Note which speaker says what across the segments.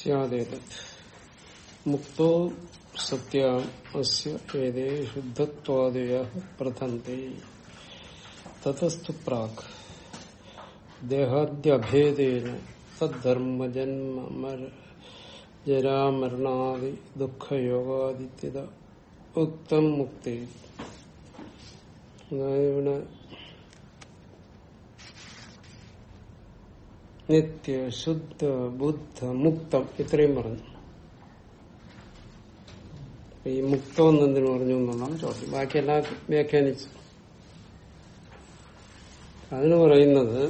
Speaker 1: സ്യാദേത് മുക്തോ സത്യ അസ്യ ഏതേ ശുദ്ധത്വാദയ പ്രഥന്തി തതസ്തു പ്രാക് ദേഹാദ്യഭേദേന തദ്ധർമ്മജന്മ ജരാമരണാദി ദുഃഖയോഗാദിത്യത ഉക്തം മുക്തി ഇവിടെ നിത്യ ശുദ്ധ ബുദ്ധ മുക്തം ഇത്രയും പറഞ്ഞു. ഈ മുക്തം എന്നെന്തിനു പറഞ്ഞു എന്നുള്ളതാണ് ചോദ്യം. ബാക്കിയെല്ലാം വ്യാഖ്യാനിച്ചു. അതിന് പറയുന്നത്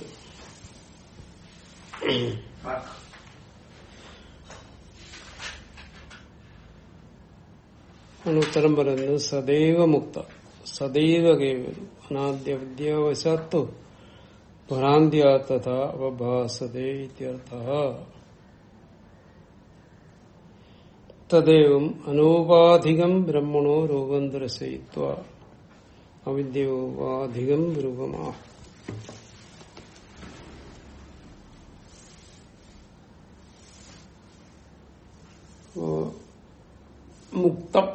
Speaker 1: ആണ് ഉത്തരം പറയുന്നത് സദൈവ മുക്ത. സദൈവ കേവലം അനാദ്യ വിദ്യാവശാത്തു ഭ്രാന്തിയാ തഥാ ബ്രഹ്മണോ രൂപം ദർശയിത്വ അവിദ്യോപാധികം രൂപമാ മുക്തം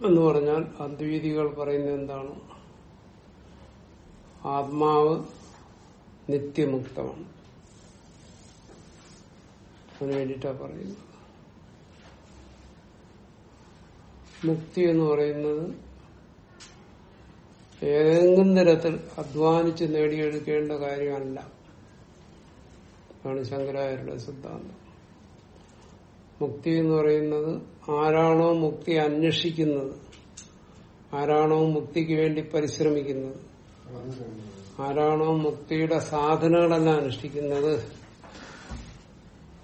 Speaker 1: എന്ന് പറഞ്ഞാൽ അദ്വൈതികൾ പറയുന്നത് എന്താണ്? ആത്മാവ് നിത്യമുക്തമാണ്. അതിനു വേണ്ടിയിട്ടാ പറയുന്നത്. മുക്തി എന്ന് പറയുന്നത് ഏതെങ്കിലും തരത്തിൽ അധ്വാനിച്ച് നേടിയെടുക്കേണ്ട കാര്യമല്ല. ആണ് ശങ്കരാചാര്യരുടെ സിദ്ധാന്തം. മുക്തി എന്ന് പറയുന്നത് ആരാണോ മുക്തി അന്വേഷിക്കുന്നത് ആരാണോ മുക്തിക്ക് വേണ്ടി പരിശ്രമിക്കുന്നത്. ആരാണോ മുക്തിയുടെ സാധനങ്ങളെല്ലാം അനുഷ്ഠിക്കുന്നത്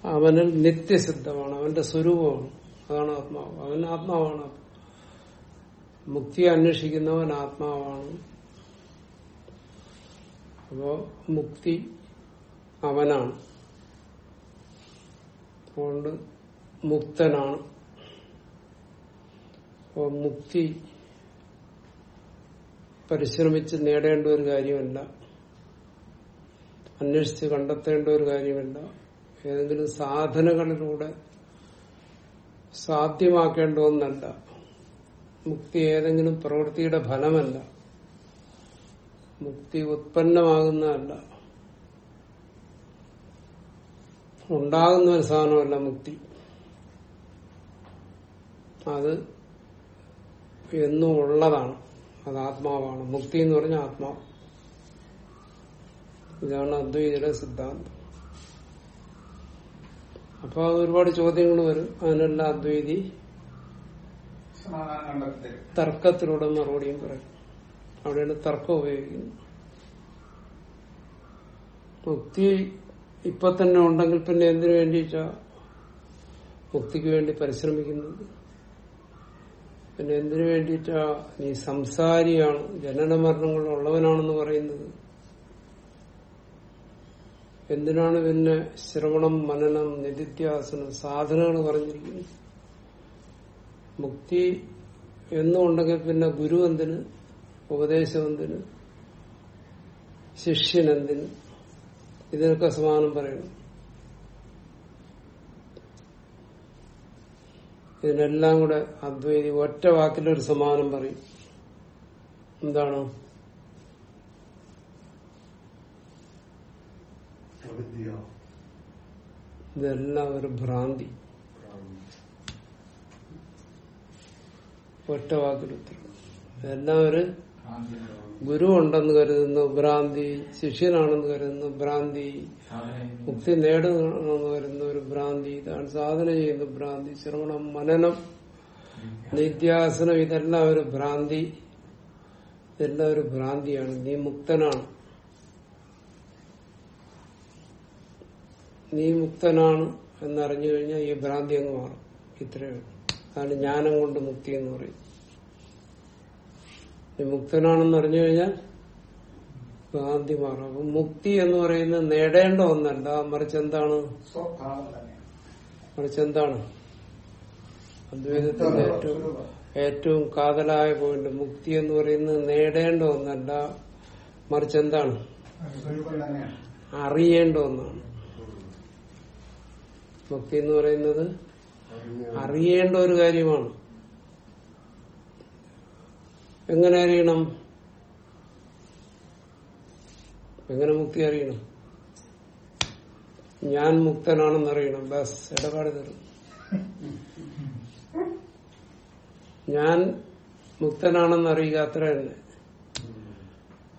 Speaker 1: അവനിൽ നിത്യസിദ്ധമാണ് അവന്റെ സ്വരൂപമാണ്. അതാണ് ആത്മാവ്. അവൻ ആത്മാവാണ്. മുക്തി അന്വേഷിക്കുന്നവൻ ആത്മാവാണ്. അപ്പോ മുക്തി അവനാണ്. അതുകൊണ്ട് മുക്തനാണ്. അപ്പോ മുക്തി പരിശ്രമിച്ച് നേടേണ്ട ഒരു കാര്യമല്ല. അന്വേഷിച്ച് കണ്ടെത്തേണ്ട ഒരു കാര്യമല്ല. ഏതെങ്കിലും സാധനങ്ങളിലൂടെ സാധ്യമാക്കേണ്ട ഒന്നല്ല. മുക്തി ഏതെങ്കിലും പ്രവൃത്തിയുടെ ഫലമല്ല. മുക്തി ഉത്പന്നമാകുന്നതല്ല. ഉണ്ടാകുന്ന ഒരു സാധനമല്ല മുക്തി. അത് എന്നും ഉള്ളതാണ്. അത് ആത്മാവാണ്. മുക്തി എന്ന് പറഞ്ഞ ആത്മാ. ഇതാണ് അദ്വൈതയുടെ സിദ്ധാന്തം. അപ്പൊ ഒരുപാട് ചോദ്യങ്ങൾ വരും. അതിനെല്ലാം അദ്വൈതി തർക്കത്തിലൂടെ മറുപടിയും പറയും. അവിടെയാണ് തർക്കം ഉപയോഗിക്കുന്നത്. മുക്തി ഇപ്പൊ തന്നെ ഉണ്ടെങ്കിൽ പിന്നെ എന്തിനു വേണ്ടിയിട്ടാ മുക്തിക്ക് വേണ്ടി പരിശ്രമിക്കുന്നത്. പിന്നെ എന്തിനു വേണ്ടിയിട്ടാ നീ സംസാരിയാണ്? ജനന മരണങ്ങൾ ഉള്ളവനാണെന്ന് പറയുന്നത്. എന്തിനാണ് പിന്നെ ശ്രവണം മനനം നിതിത്യാസനം സാധനങ്ങൾ പറഞ്ഞിരിക്കുന്നത്? മുക്തി എന്നുണ്ടെങ്കിൽ പിന്നെ ഗുരു എന്തിന്? ഉപദേശം എന്തിന്? ശിഷ്യൻ എന്തിന്? ഇതിനൊക്കെ സമാനം പറയണം. ഇതിനെല്ലാം കൂടെ അദ്വൈതി ഒറ്റ വാക്കിലൊരു സമാനം പറയും. എന്താണ്? ഇതെല്ലാം ഒരു ഭ്രാന്തി. ഒറ്റ വാക്കിലുത്തരം ഇതെല്ലാം ഒരു ഗുരു ഉണ്ടെന്ന് കരുതുന്നു. ഭ്രാന്തി ശിഷ്യനാണെന്ന് കരുതുന്നു. ഭ്രാന്തി മുക്തി നേടുന്നു വരുന്ന ഒരു ഭ്രാന്തി ഇതാണ് സാധന ചെയ്യുന്ന ഭ്രാന്തി ശ്രവണം മനനം നിത്യാസനം ഇതെല്ലാം ഒരു ഭ്രാന്തി. ഇതെല്ലാം ഒരു ഭ്രാന്തിയാണ്. നീ മുക്തനാണ്. നീ മുക്തനാണ് എന്നറിഞ്ഞു കഴിഞ്ഞാൽ ഈ ഭ്രാന്തി അങ്ങ് മാറും. ഇത്രയേ അതാണ് ജ്ഞാനം കൊണ്ട് മുക്തി എന്ന് പറയും നീ മുക്തനാണെന്ന് അറിഞ്ഞു കഴിഞ്ഞാൽ ഭ്രാന്തി അപ്പൊ മുക്തി എന്ന് പറയുന്നത് നേടേണ്ട ഒന്നല്ല. മറിച്ച് എന്താണ്? മറിച്ച് എന്താണ്? അദ്വൈതത്തിന്റെ ഏറ്റവും ഏറ്റവും കാതലായ പോയിന്റ്. മുക്തി എന്ന് പറയുന്നത് നേടേണ്ട ഒന്നല്ല. മറിച്ച് എന്താണ്? അറിയേണ്ട ഒന്നാണ്. മുക്തി എന്ന് പറയുന്നത് അറിയേണ്ട ഒരു കാര്യമാണ്. എങ്ങനെ അറിയണം? എങ്ങനെ മുക്തി അറിയണം? ഞാൻ മുക്തനാണെന്ന് അറിയണം ബസ് ഇടപാട് തരും. ഞാൻ മുക്തനാണെന്ന് അറിയുക അത്ര തന്നെ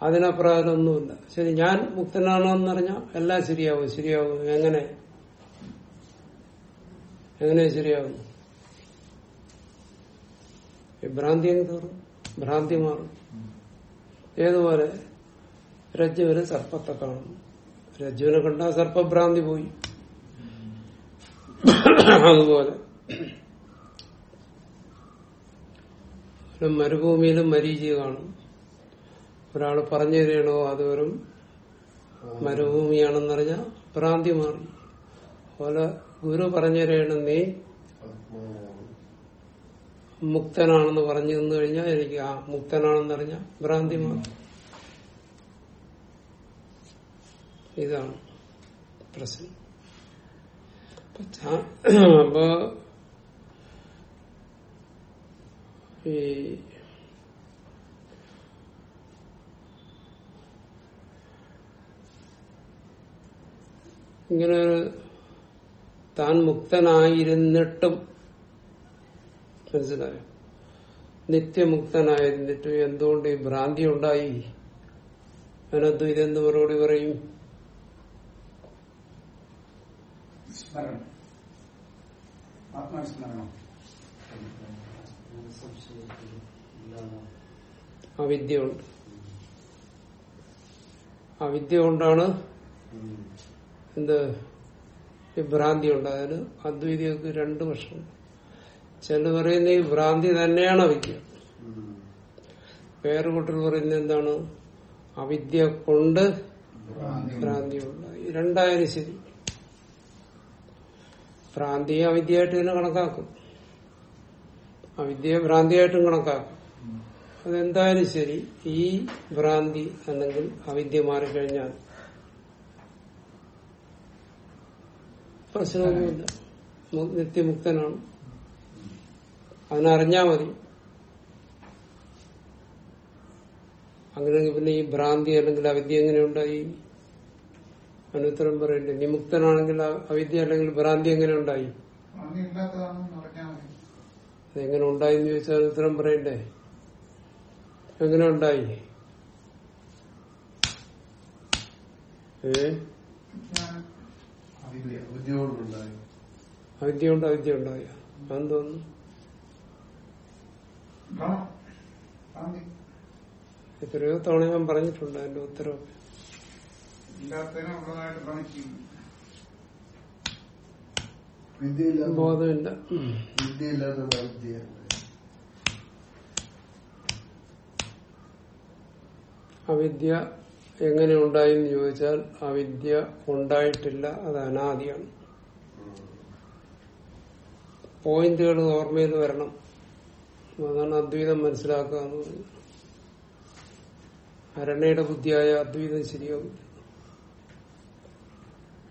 Speaker 1: അതിനപ്പുറം ഒന്നുമില്ല. ശരി ഞാൻ മുക്തനാണോ എന്നറിഞ്ഞാൽ എല്ലാം ശരിയാവും. ശരിയാവും. എങ്ങനെ? എങ്ങനെ ശരിയാവും? ഭ്രാന്തി അങ്ങ് തീർന്നു? ഭ്രാന്തി മാറും. ഏതുപോലെ? രജ്ജുവിന് സർപ്പത്തെ കാണുന്നു രജ്ജുവിനെ കണ്ട സർപ്പഭ്രാന്തി പോയി. അതുപോലെ മരുഭൂമിയിലും മരീചി കാണും. ഒരാൾ പറഞ്ഞു തരികയാണോ അത് വെറും മരുഭൂമിയാണെന്നറിഞ്ഞ ഭ്രാന്തി മാറി. അതുപോലെ ഗുരു പറഞ്ഞു തരികയാണ് നീ മുക്തനാണെന്ന് പറഞ്ഞു തന്നു കഴിഞ്ഞാൽ എനിക്ക് ആ മുക്തനാണെന്നറിഞ്ഞ ഭ്രാന്തി മാറി. ഇതാണ് പ്രശ്നം. അപ്പൊ ഈ ഇങ്ങനെ താൻ മുക്തനായിരുന്നിട്ടും മനസ്സിലായോ? നിത്യമുക്തനായിരുന്നിട്ടും എന്തുകൊണ്ട് ഈ ഭ്രാന്തി ഉണ്ടായി? അതിനകത്ത് ഇതെന്ത് മറുപടി പറയും?
Speaker 2: സ്മരണം. ആത്മവിസ്മരണം.
Speaker 1: അവിദ്യ ഉണ്ട്. അവിദ്യ കൊണ്ടാണ് എന്ത്? വിഭ്രാന്തി ഭ്രാന്തി ഉണ്ടായതിന് അദ്വൈതികൾക്ക് രണ്ടു വർഷം ചില പറയുന്ന ഈ ഭ്രാന്തി തന്നെയാണ് അവിദ്യ. വേറെ കൂട്ടർ പറയുന്നത് എന്താണ്? അവിദ്യ കൊണ്ട് ഭ്രാന്തി ഉണ്ടായി രണ്ടായാലും ശരി. ഭ്രാന്തിയെ അവിദ്യയായിട്ട് തന്നെ കണക്കാക്കും. അവിദ്യയെ ഭ്രാന്തിയായിട്ടും കണക്കാക്കും. അതെന്തായാലും ശരി ഈ ഭ്രാന്തി അല്ലെങ്കിൽ അവിദ്യ മാറിക്കഴിഞ്ഞാൽ പ്രശ്നമൊന്നുമില്ല. നിത്യമുക്തനാണ്. അതിനറിഞ്ഞാ മതി. അങ്ങനെയെങ്കിൽ പിന്നെ ഈ ഭ്രാന്തി അല്ലെങ്കിൽ അവിദ്യ എങ്ങനെ ഉണ്ടായി അനുത്തരം പറയണ്ടേ നിമുക്തനാണെങ്കിൽ അവിദ്യ അല്ലെങ്കിൽ ഭ്രാന്തി എങ്ങനെ ഉണ്ടായി? അതെങ്ങനെ ഉണ്ടായി എന്ന് ചോദിച്ചാൽ ഉത്തരം പറയണ്ടേ? എങ്ങനെ ഉണ്ടായി?
Speaker 3: അവിദ്യ
Speaker 1: കൊണ്ട് അവിദ്യ ഉണ്ടായ. അതെന്തോന്നു?
Speaker 2: ഭ്രാന്തി.
Speaker 1: എത്രയോ തവണ ഞാൻ പറഞ്ഞിട്ടുണ്ട് അതിന്റെ ഉത്തരവ്
Speaker 2: ഇല്ലാത്തതിനെ ഉള്ളതായിട്ട്
Speaker 1: ബോധമില്ല.
Speaker 3: വിദ്യയില്ലാത്ത അവിദ്യ
Speaker 1: അവിദ്യ എങ്ങനെ ഉണ്ടായി എന്ന് ചോദിച്ചാൽ അവിദ്യ ഉണ്ടായിട്ടില്ല അത് അനാദിയാണ്. പോയിന്റുകൾ ഓർമ്മയിൽ വരണം. അതാണ് അദ്വൈതം മനസ്സിലാക്കുക എന്ന് പറയുന്നത് അരണയുടെ ബുദ്ധിയായ അദ്വൈതം ശരിയാവും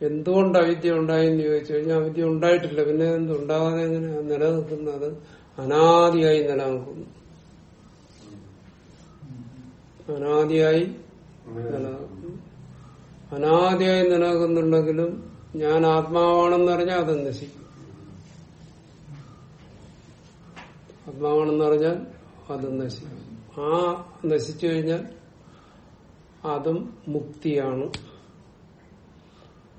Speaker 1: എന്തുകൊണ്ട് അവിദ്യ ഉണ്ടായെന്ന് ചോദിച്ചു കഴിഞ്ഞാൽ അവിദ്യ ഉണ്ടായിട്ടില്ല. പിന്നെ എന്ത് ഉണ്ടാകാതെ എങ്ങനെ നിലനിൽക്കുന്നത്? അനാദിയായി നിലനിൽക്കുന്നു. അനാദിയായി അനാദിയായി നിലനിൽക്കുന്നുണ്ടെങ്കിലും ഞാൻ ആത്മാവാണെന്ന് പറഞ്ഞാൽ അത് നശിക്കും. ആത്മാവാണെന്ന് പറഞ്ഞാൽ അത് നശിക്കും. ആ നശിച്ചു കഴിഞ്ഞാൽ അതും മുക്തിയാണ്.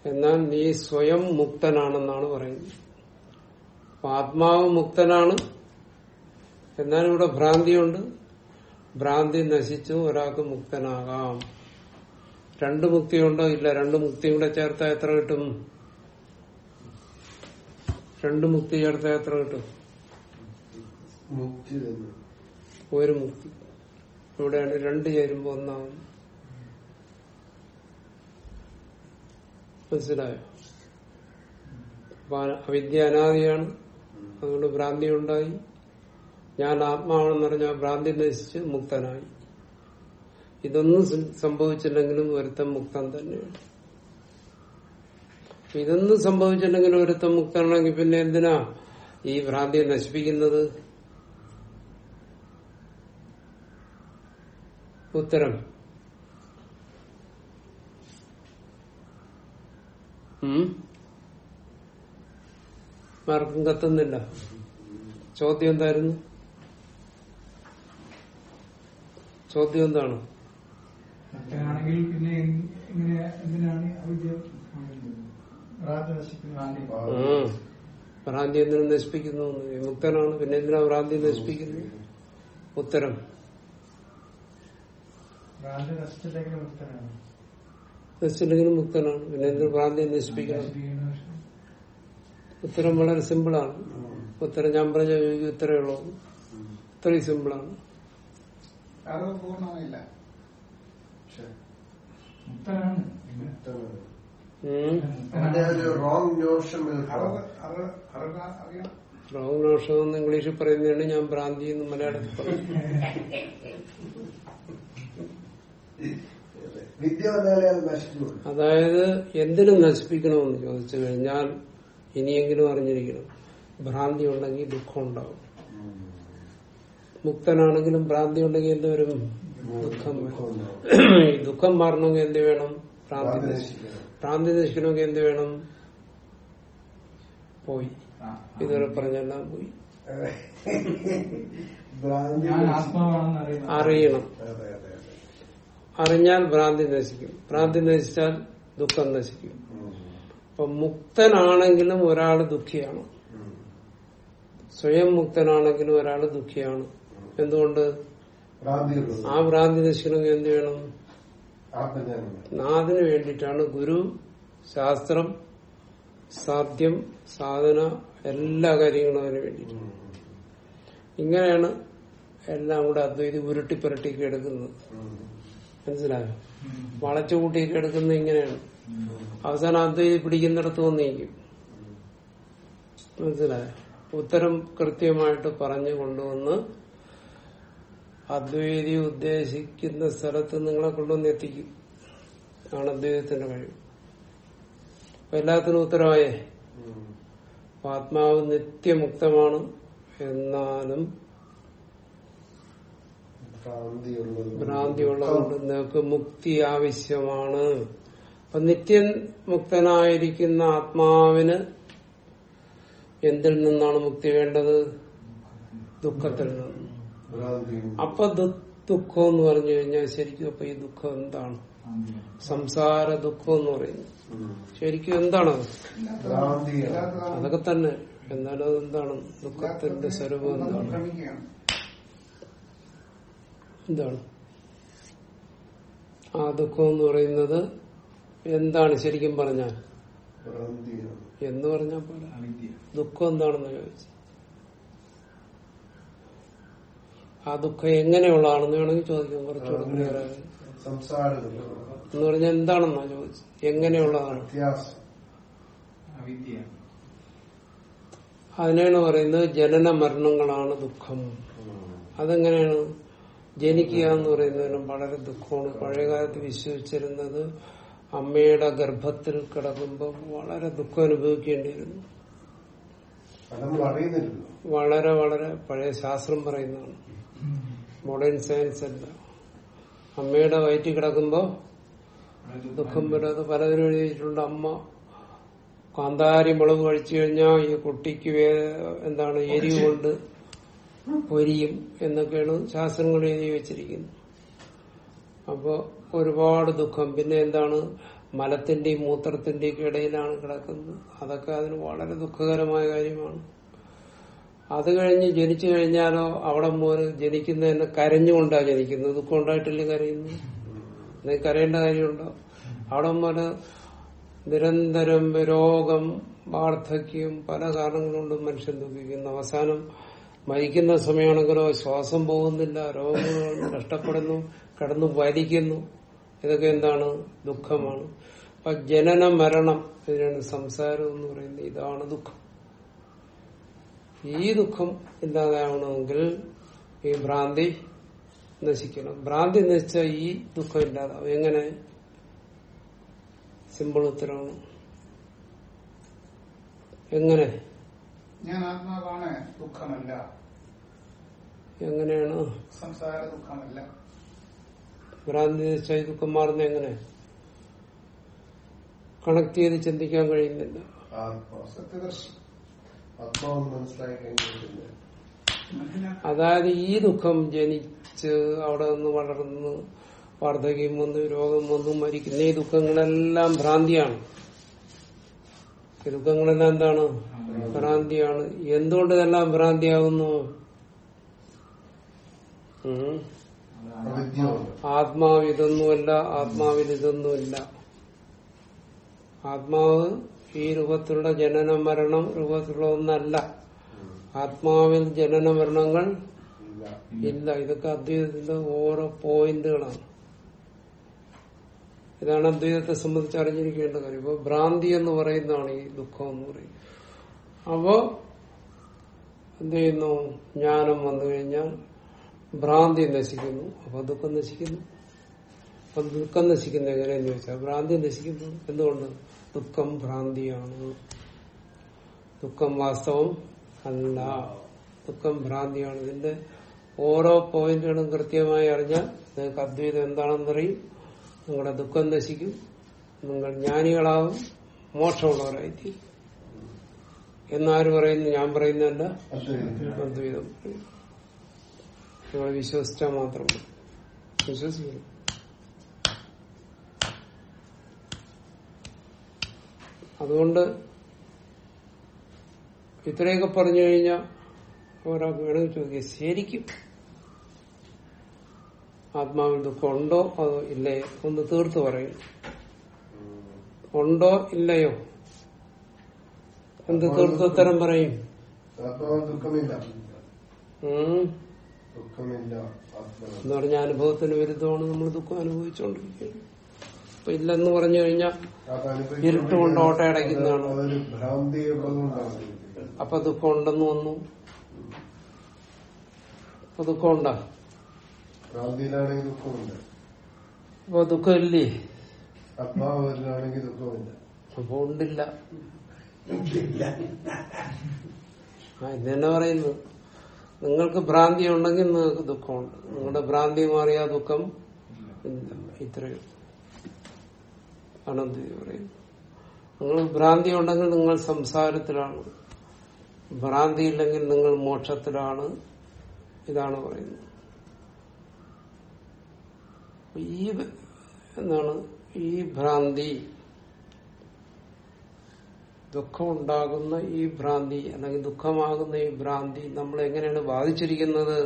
Speaker 1: എന്നാൽ നീ സ്വയം മുക്തനാണെന്നാണ് പറയുന്നത്. അപ്പൊ ആത്മാവ് മുക്തനാണ്. എന്നാൽ ഇവിടെ ഭ്രാന്തിയുണ്ട്. ഭ്രാന്തി നശിച്ചു. ഒരാൾക്ക് മുക്തനാകാം. രണ്ട് മുക്തിയുണ്ടോ? ഇല്ല. രണ്ട് മുക്തിയും കൂടെ ചേർത്താൽ എത്ര കിട്ടും? രണ്ട് മുക്തി ചേർത്താൽ എത്ര കിട്ടും? ഒരു മുക്തി. ഇവിടെയാണ് രണ്ട് ചേരുമ്പോ ഒന്നാവും മനസ്സിലായോ? അവിദ്യ അനാദിയാണ്. അതുകൊണ്ട് ഭ്രാന്തി ഉണ്ടായി. ഞാൻ ആത്മാവാണെന്ന് പറഞ്ഞാൽ ഭ്രാന്തി നശിച്ച് മുക്തനായി. ഇതൊന്നും സംഭവിച്ചില്ലെങ്കിലും ഒരുത്തൻ മുക്തൻ തന്നെയാണ്. ഇതൊന്നും സംഭവിച്ചില്ലെങ്കിലും ഒരുത്തം മുക്തനാണെങ്കിൽ പിന്നെ എന്തിനാ ഈ ഭ്രാന്തിയെ നശിപ്പിക്കുന്നത്? ഉത്തരം. ആർക്കും കത്തുന്നില്ല. ചോദ്യം എന്തായിരുന്നു? ചോദ്യം എന്താണ്?
Speaker 4: ഭ്രാന്തി
Speaker 1: എന്തിനും നശിപ്പിക്കുന്നു. വിമുക്തനാണ്. പിന്നെ എന്തിനാ ഭ്രാന്തി നശിപ്പിക്കുന്നു ഉത്തരം.
Speaker 4: ഭ്രാന്തി നശിച്ചില്ലെങ്കിൽ മുക്തനാണ്
Speaker 1: നശിച്ചില്ലെങ്കിലും മുക്തനാണ്. പിന്നെ എന്തൊരു ഭ്രാന്തി നശിപ്പിക്കണം ഉത്തരം വളരെ സിമ്പിളാണ്. ഉത്തരം ഞാൻ പറഞ്ഞ ചോദിക്കും ഇത്രയേ ഉള്ളൂ. ഇത്രയും സിമ്പിളാണ്.
Speaker 3: റോങ്
Speaker 1: നോഷം എന്ന് ഇംഗ്ലീഷിൽ പറയുന്നതാണ് ഞാൻ ഭ്രാന്തി എന്ന് മലയാളത്തിൽ പറയും.
Speaker 3: വിദ്യ വന്നാലേ അത് നശിക്കുള്ളൂ.
Speaker 1: അതായത് എന്തിനും നശിപ്പിക്കണമെന്ന് ചോദിച്ചു കഴിഞ്ഞാൽ ഇനിയെങ്കിലും അറിഞ്ഞിരിക്കണം. ഭ്രാന്തി ഉണ്ടെങ്കിൽ ദുഃഖം ഉണ്ടാവും. മുക്തനാണെങ്കിലും ഭ്രാന്തി ഉണ്ടെങ്കിൽ എന്ത് വരും? ദുഃഖം ഈ ദുഃഖം മാറണമെങ്കിൽ എന്ത് വേണം? ഭ്രാന്തി
Speaker 3: ഭ്രാന്തി
Speaker 1: നശിക്കണം.
Speaker 3: നശിക്കണം.
Speaker 1: ഭ്രാന്തി നശിക്കണമെങ്കിൽ എന്ത് വേണം? പോയി. ഇതുവരെ പറഞ്ഞെല്ലാം പോയി. അറിയണം. അറിഞ്ഞാൽ ഭ്രാന്തി നശിക്കും. ഭ്രാന്തി നശിച്ചാൽ ദുഃഖം നശിക്കും. അപ്പൊ മുക്തനാണെങ്കിലും ഒരാൾ ദുഃഖിയാണ്. സ്വയം മുക്തനാണെങ്കിലും ഒരാൾ ദുഃഖിയാണ്. എന്തുകൊണ്ട്? ആ ഭ്രാന്തി നശിക്കണമെങ്കിൽ എന്ത് വേണം? അതിനു വേണ്ടിയിട്ടാണ് ഗുരു ശാസ്ത്രം സാധ്യം സാധന എല്ലാ കാര്യങ്ങളും അതിനു
Speaker 3: വേണ്ടിയിട്ടാണ്
Speaker 1: ഇങ്ങനെയാണ് എല്ലാം കൂടെ അദ്വൈതി ഉരുട്ടിപ്പുരട്ടിക്ക് എടുക്കുന്നത്. മനസ്സിലായോ? വളച്ചു കൂട്ടിയൊക്കെ എടുക്കുന്നത് ഇങ്ങനെയാണ്. അവസാനം അത് പിടിക്കുന്നിടത്ത് വന്നിരിക്കും. മനസ്സിലായോ? ഉത്തരം കൃത്യമായിട്ട് പറഞ്ഞു കൊണ്ടുവന്ന് അദ്വൈതി ഉദ്ദേശിക്കുന്ന സ്ഥലത്ത് നിങ്ങളെ കൊണ്ടുവന്ന് എത്തിക്കും. ആണ് അദ്വൈതത്തിന്റെ കഴിവ് അപ്പൊ എല്ലാത്തിനും ഉത്തരവായേ. ആത്മാവ് നിത്യമുക്തമാണ് എന്നാലും
Speaker 3: ഭ്രാന്തിയുള്ളത്.
Speaker 1: ഭ്രാന്തിയുള്ളതുകൊണ്ട് നിങ്ങൾക്ക് മുക്തി ആവശ്യമാണ്. അപ്പൊ നിത്യൻ മുക്തനായിരിക്കുന്ന ആത്മാവിന് എന്തിൽ നിന്നാണ് മുക്തി വേണ്ടത്? ദുഃഖത്തിൽ നിന്ന്. അപ്പൊ ദുഃഖം എന്ന് പറഞ്ഞു കഴിഞ്ഞാൽ ശരിക്കും അപ്പൊ ഈ ദുഃഖം എന്താണ്? സംസാര ദുഃഖം എന്ന് പറയുന്നു. ശരിക്കും
Speaker 3: എന്താണ്
Speaker 1: അതൊക്കെ തന്നെ. എന്നാലും അതെന്താണ്? ദുഃഖത്തിന്റെ സ്വരൂപം എന്താണ്? എന്താണ് ആ ദുഃഖം എന്ന് പറയുന്നത് എന്താണ് ശരിക്കും പറഞ്ഞാൽ? എന്ന് പറഞ്ഞാൽ പോലെ ദുഃഖം എന്താണെന്ന് ചോദിച്ചു. ആ ദുഃഖം എങ്ങനെയുള്ളതാണെന്ന് വേണമെങ്കിൽ ചോദിക്കാം കുറച്ചുകൂടെ ക്ലിയർ എന്ന് പറഞ്ഞാൽ എന്താണെന്നാ ചോദിച്ചു എങ്ങനെയുള്ളതാണ്? അതിനാണ് പറയുന്നത് ജനന മരണങ്ങളാണ് ദുഃഖം. അതെങ്ങനെയാണ്? ജനിക്കുക എന്ന് പറയുന്നതിനും വളരെ ദുഃഖമാണ്. പഴയകാലത്ത് വിശ്വസിച്ചിരുന്നത് അമ്മയുടെ ഗർഭത്തിൽ കിടക്കുമ്പോൾ വളരെ ദുഃഖം അനുഭവിക്കേണ്ടിയിരുന്നു. വളരെ വളരെ പഴയ ശാസ്ത്രം പറയുന്നതാണ്. മോഡേൺ സയൻസ് അല്ല. അമ്മയുടെ വയറ്റിൽ കിടക്കുമ്പോൾ ദുഃഖം വരാതെ പലതിനും എഴുതിയിട്ടുണ്ട്. അമ്മ കാന്താരി മുളക് കഴിച്ചു കഴിഞ്ഞാൽ ഈ കുട്ടിക്ക് എന്താണ് എരിവ് കൊണ്ട് പൊരിയും എന്നൊക്കെയാണ് ശാസ്ത്രങ്ങൾ എഴുതി വെച്ചിരിക്കുന്നത്. അപ്പോ ഒരുപാട് ദുഃഖം. പിന്നെ എന്താണ്? മലത്തിന്റെയും മൂത്രത്തിന്റെയും ഇടയിലാണ് കിടക്കുന്നത്. അതൊക്കെ അതിന് വളരെ ദുഃഖകരമായ കാര്യമാണ്. അത് കഴിഞ്ഞ് ജനിച്ചു കഴിഞ്ഞാലോ അവിടെ പോലെ ജനിക്കുന്നതന്നെ കരഞ്ഞുകൊണ്ടാണ് ജനിക്കുന്നത്. ദുഃഖം ഉണ്ടായിട്ടില്ല കരയുന്നു അല്ലെങ്കിൽ കരയേണ്ട കാര്യമുണ്ടോ? അവിടെ പോലെ നിരന്തരം രോഗം വാർദ്ധക്യം പല കാരണങ്ങളുണ്ടും മനുഷ്യൻ ദുഃഖിക്കുന്നു. അവസാനം മരിക്കുന്ന സമയമാണെങ്കിലോ ശ്വാസം പോകുന്നില്ല രോഗങ്ങൾ നഷ്ടപ്പെടുന്നു കടന്നു വലിക്കുന്നു. ഇതൊക്കെ എന്താണ്? ദുഃഖമാണ്. അപ്പൊ ജനന മരണം ഇതിനാണ് സംസാരം എന്ന് പറയുന്നത്. ഇതാണ് ദുഃഖം. ഈ ദുഃഖം ഇല്ലാതാവണമെങ്കിൽ ഈ ഭ്രാന്തി നശിക്കണം. ഭ്രാന്തി നശിച്ച ഈ ദുഃഖം ഇല്ലാതാവും. എങ്ങനെ? സിമ്പിൾ ഉത്തരവാണ് എങ്ങനെ?
Speaker 2: ഞാൻ ആത്മാവാണ് ദുഃഖമല്ല.
Speaker 1: എങ്ങനെയാണ്?
Speaker 2: സംസാര ദുഃഖമല്ല.
Speaker 1: ഭ്രാന്തി നിശ്ചയ ദുഃഖം മാറുന്ന എങ്ങനെ? കണക്ട് ചെയ്ത് ചിന്തിക്കാൻ കഴിയുന്നില്ല. അതായത് ഈ ദുഃഖം ജനിച്ച് അവിടെ നിന്ന് വളർന്ന് വാർദ്ധക്യം വന്ന് രോഗം വന്നു മരിക്കുന്ന ഈ ദുഃഖങ്ങളെല്ലാം ഭ്രാന്തിയാണ്. ഈ ദുഃഖങ്ങളെല്ലാം എന്താണ്? ഭ്രാന്തിയാണ്. എന്തുകൊണ്ട് ഇതെല്ലാം ഭ്രാന്തിയാകുന്നു? ഉം.
Speaker 3: അവിദ്യയുണ്ട്
Speaker 1: ആത്മാവ് ഈ രൂപത്തിലുള്ള ജനന മരണം രൂപത്തിലുള്ള ഒന്നല്ല. ആത്മാവിൽ ജനന മരണങ്ങൾ
Speaker 3: ഇല്ല.
Speaker 1: ഇതൊക്കെ അദ്വൈതത്തിന്റെ ഓരോ പോയിന്റുകളാണ്. ഇതാണ് അദ്വൈതത്തെ സംബന്ധിച്ച് അറിഞ്ഞിരിക്കേണ്ട കാര്യം. ഇപ്പൊ ഭ്രാന്തി എന്ന് പറയുന്നതാണ് ഈ ദുഃഖം എന്ന് പറയും അപ്പോ എന്ത് ചെയ്യുന്നു ജ്ഞാനം വന്നു കഴിഞ്ഞാൽ ഭ്രാന്തി നശിക്കുന്നു. അപ്പൊ ദുഃഖം നശിക്കുന്നു. അപ്പൊ ദുഃഖം നശിക്കുന്നത് എങ്ങനെയെന്ന് ചോദിച്ചാൽ ഭ്രാന്തി നശിക്കുന്നു. എന്തുകൊണ്ട്? ദുഃഖം ഭ്രാന്തിയാണ്. ദുഃഖം വാസ്തവം അല്ല. ദുഃഖം ഭ്രാന്തിയാണ്. ഇതിന്റെ ഓരോ പോയിന്റുകളും കൃത്യമായി അറിഞ്ഞാൽ നിങ്ങൾക്ക് അദ്വൈതം എന്താണെന്നറിയും നിങ്ങളുടെ ദുഃഖം നശിക്കും. നിങ്ങൾ ജ്ഞാനികളാവും. മോക്ഷമുള്ളവരായിത്തീരും. എന്നാര് പറയുന്നു? ഞാൻ പറയുന്നതല്ല.
Speaker 3: അദ്വൈതം
Speaker 1: നിങ്ങളെ വിശ്വസിച്ചാൽ മാത്രം മതി. വിശ്വസിക്കണം. അതുകൊണ്ട് ഇത്രയൊക്കെ പറഞ്ഞു കഴിഞ്ഞാൽ ഒരാൾക്ക് വേണമെങ്കിൽ ചോദിക്കുക ശരിക്കും ആത്മാവിൽ ദുഃഖം ഉണ്ടോ? അതോ ഇല്ലയോ ഒന്ന് തീർത്ത് പറയും. ഉണ്ടോ? ഇല്ലയോ? എന്ത് തീർത്തുത്തരം പറയും? എന്ന് പറഞ്ഞ അനുഭവത്തിന് വിരുദ്ധമാണ് നമ്മൾ ദുഃഖം അനുഭവിച്ചുകൊണ്ടിരിക്കുന്നത്. അപ്പൊ ഇല്ലെന്ന് പറഞ്ഞു കഴിഞ്ഞാൽ
Speaker 3: ഇരുട്ടുകൊണ്ട് അനുഭവിക്കാൻ
Speaker 1: ഇരുട്ട് കൊണ്ട് ഓട്ട അടയ്ക്കുന്നതാണ്.
Speaker 3: അതൊരു ഭ്രാന്തി ഉള്ളതുകൊണ്ടാണ്
Speaker 1: അപ്പൊ ദുഃഖം ഉണ്ടെന്ന് വന്നു. അപ്പൊ ദുഃഖം ഉണ്ടാ? അപ്പൊ ദുഃഖമില്ല. അപ്പൊ ഉണ്ടില്ല. ആ ഇത് തന്നെ പറയുന്നു നിങ്ങൾക്ക് ഭ്രാന്തി ഉണ്ടെങ്കിൽ നിങ്ങൾക്ക് ദുഃഖമുണ്ട്. നിങ്ങളുടെ ഭ്രാന്തി മാറിയ ദുഃഖം ഇത്രയും അനന്തി പറയുന്നു നിങ്ങൾ ഭ്രാന്തി ഉണ്ടെങ്കിൽ നിങ്ങൾ സംസാരത്തിലാണ്. ഭ്രാന്തി ഇല്ലെങ്കിൽ നിങ്ങൾ മോക്ഷത്തിലാണ്. ഇതാണ് പറയുന്നത്. ഈ എന്താണ്? ഈ ഭ്രാന്തി ദുഃഖമുണ്ടാകുന്ന ഈ ഭ്രാന്തി അല്ലെങ്കിൽ ദുഃഖമാകുന്ന ഈ ഭ്രാന്തി നമ്മൾ എങ്ങനെയാണ് ബാധിച്ചിരിക്കുന്നത്?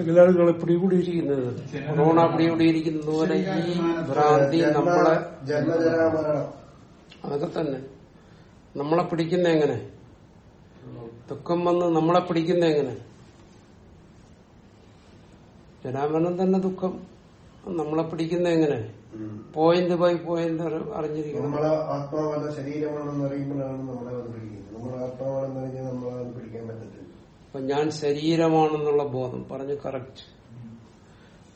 Speaker 1: എങ്ങനെയാണ് പിടികൂടിയിരിക്കുന്നത്? കൊറോണ പിടികൂടിയിരിക്കുന്നത് പോലെ ഈ ഭ്രാന്തി നമ്മളെ അതൊക്കെ തന്നെ നമ്മളെ പിടിക്കുന്ന എങ്ങനെ? ദുഃഖം വന്ന് നമ്മളെ പിടിക്കുന്ന എങ്ങനെ? ജനാമരണം തന്നെ ദുഃഖം. നമ്മളെ പിടിക്കുന്ന എങ്ങനെ? പോയിന്റ് ബൈ പോയിന്റ് അറിഞ്ഞിരിക്കുന്നു
Speaker 3: നമ്മളെ ആത്മാവല്ല ശരീരമാണെന്ന് അറിയുമ്പോഴാണ് നമ്മളെ അത് പിടിക്കുന്നത്. നമ്മളെ ആത്മാവാണെന്ന് അറിഞ്ഞാൽ നമ്മളെ അത് പിടിക്കാൻ പറ്റത്തില്ല.
Speaker 1: അപ്പൊ ഞാൻ ശരീരമാണെന്നുള്ള ബോധം. പറഞ്ഞു കറക്റ്റ്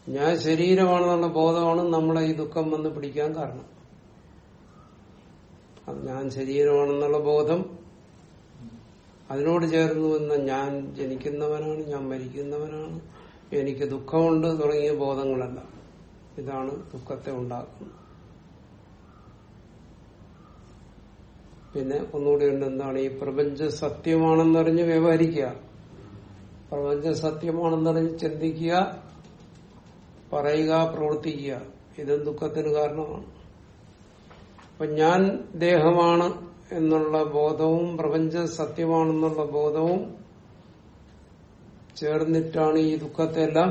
Speaker 1: ഞാൻ ശരീരമാണെന്നുള്ള ബോധമാണ് നമ്മളെ ഈ ദുഃഖം വന്ന് പിടിക്കാൻ കാരണം. അത് ഞാൻ ശരീരമാണെന്നുള്ള ബോധം അതിനോട് ചേർന്നു എന്ന ഞാൻ ജനിക്കുന്നവനാണ് ഞാൻ മരിക്കുന്നവനാണ് എനിക്ക് ദുഃഖമുണ്ട് തുടങ്ങിയ ബോധങ്ങളല്ല. ഇതാണ് ദുഃഖത്തെ ഉണ്ടാക്കുന്നത് പിന്നെ ഒന്നുകൂടി ഉണ്ട് എന്താണ് ഈ പ്രപഞ്ച സത്യമാണെന്നറിഞ്ഞ് വ്യവഹരിക്കുക. പ്രപഞ്ച സത്യമാണെന്നറിഞ്ഞ് ചിന്തിക്കുക പറയുക പ്രവർത്തിക്കുക. ഇതും ദുഃഖത്തിന് കാരണമാണ്. അപ്പൊ ഞാൻ ദേഹമാണ് എന്നുള്ള ബോധവും പ്രപഞ്ച സത്യമാണെന്നുള്ള ബോധവും ചേർന്നിട്ടാണ് ഈ ദുഃഖത്തെല്ലാം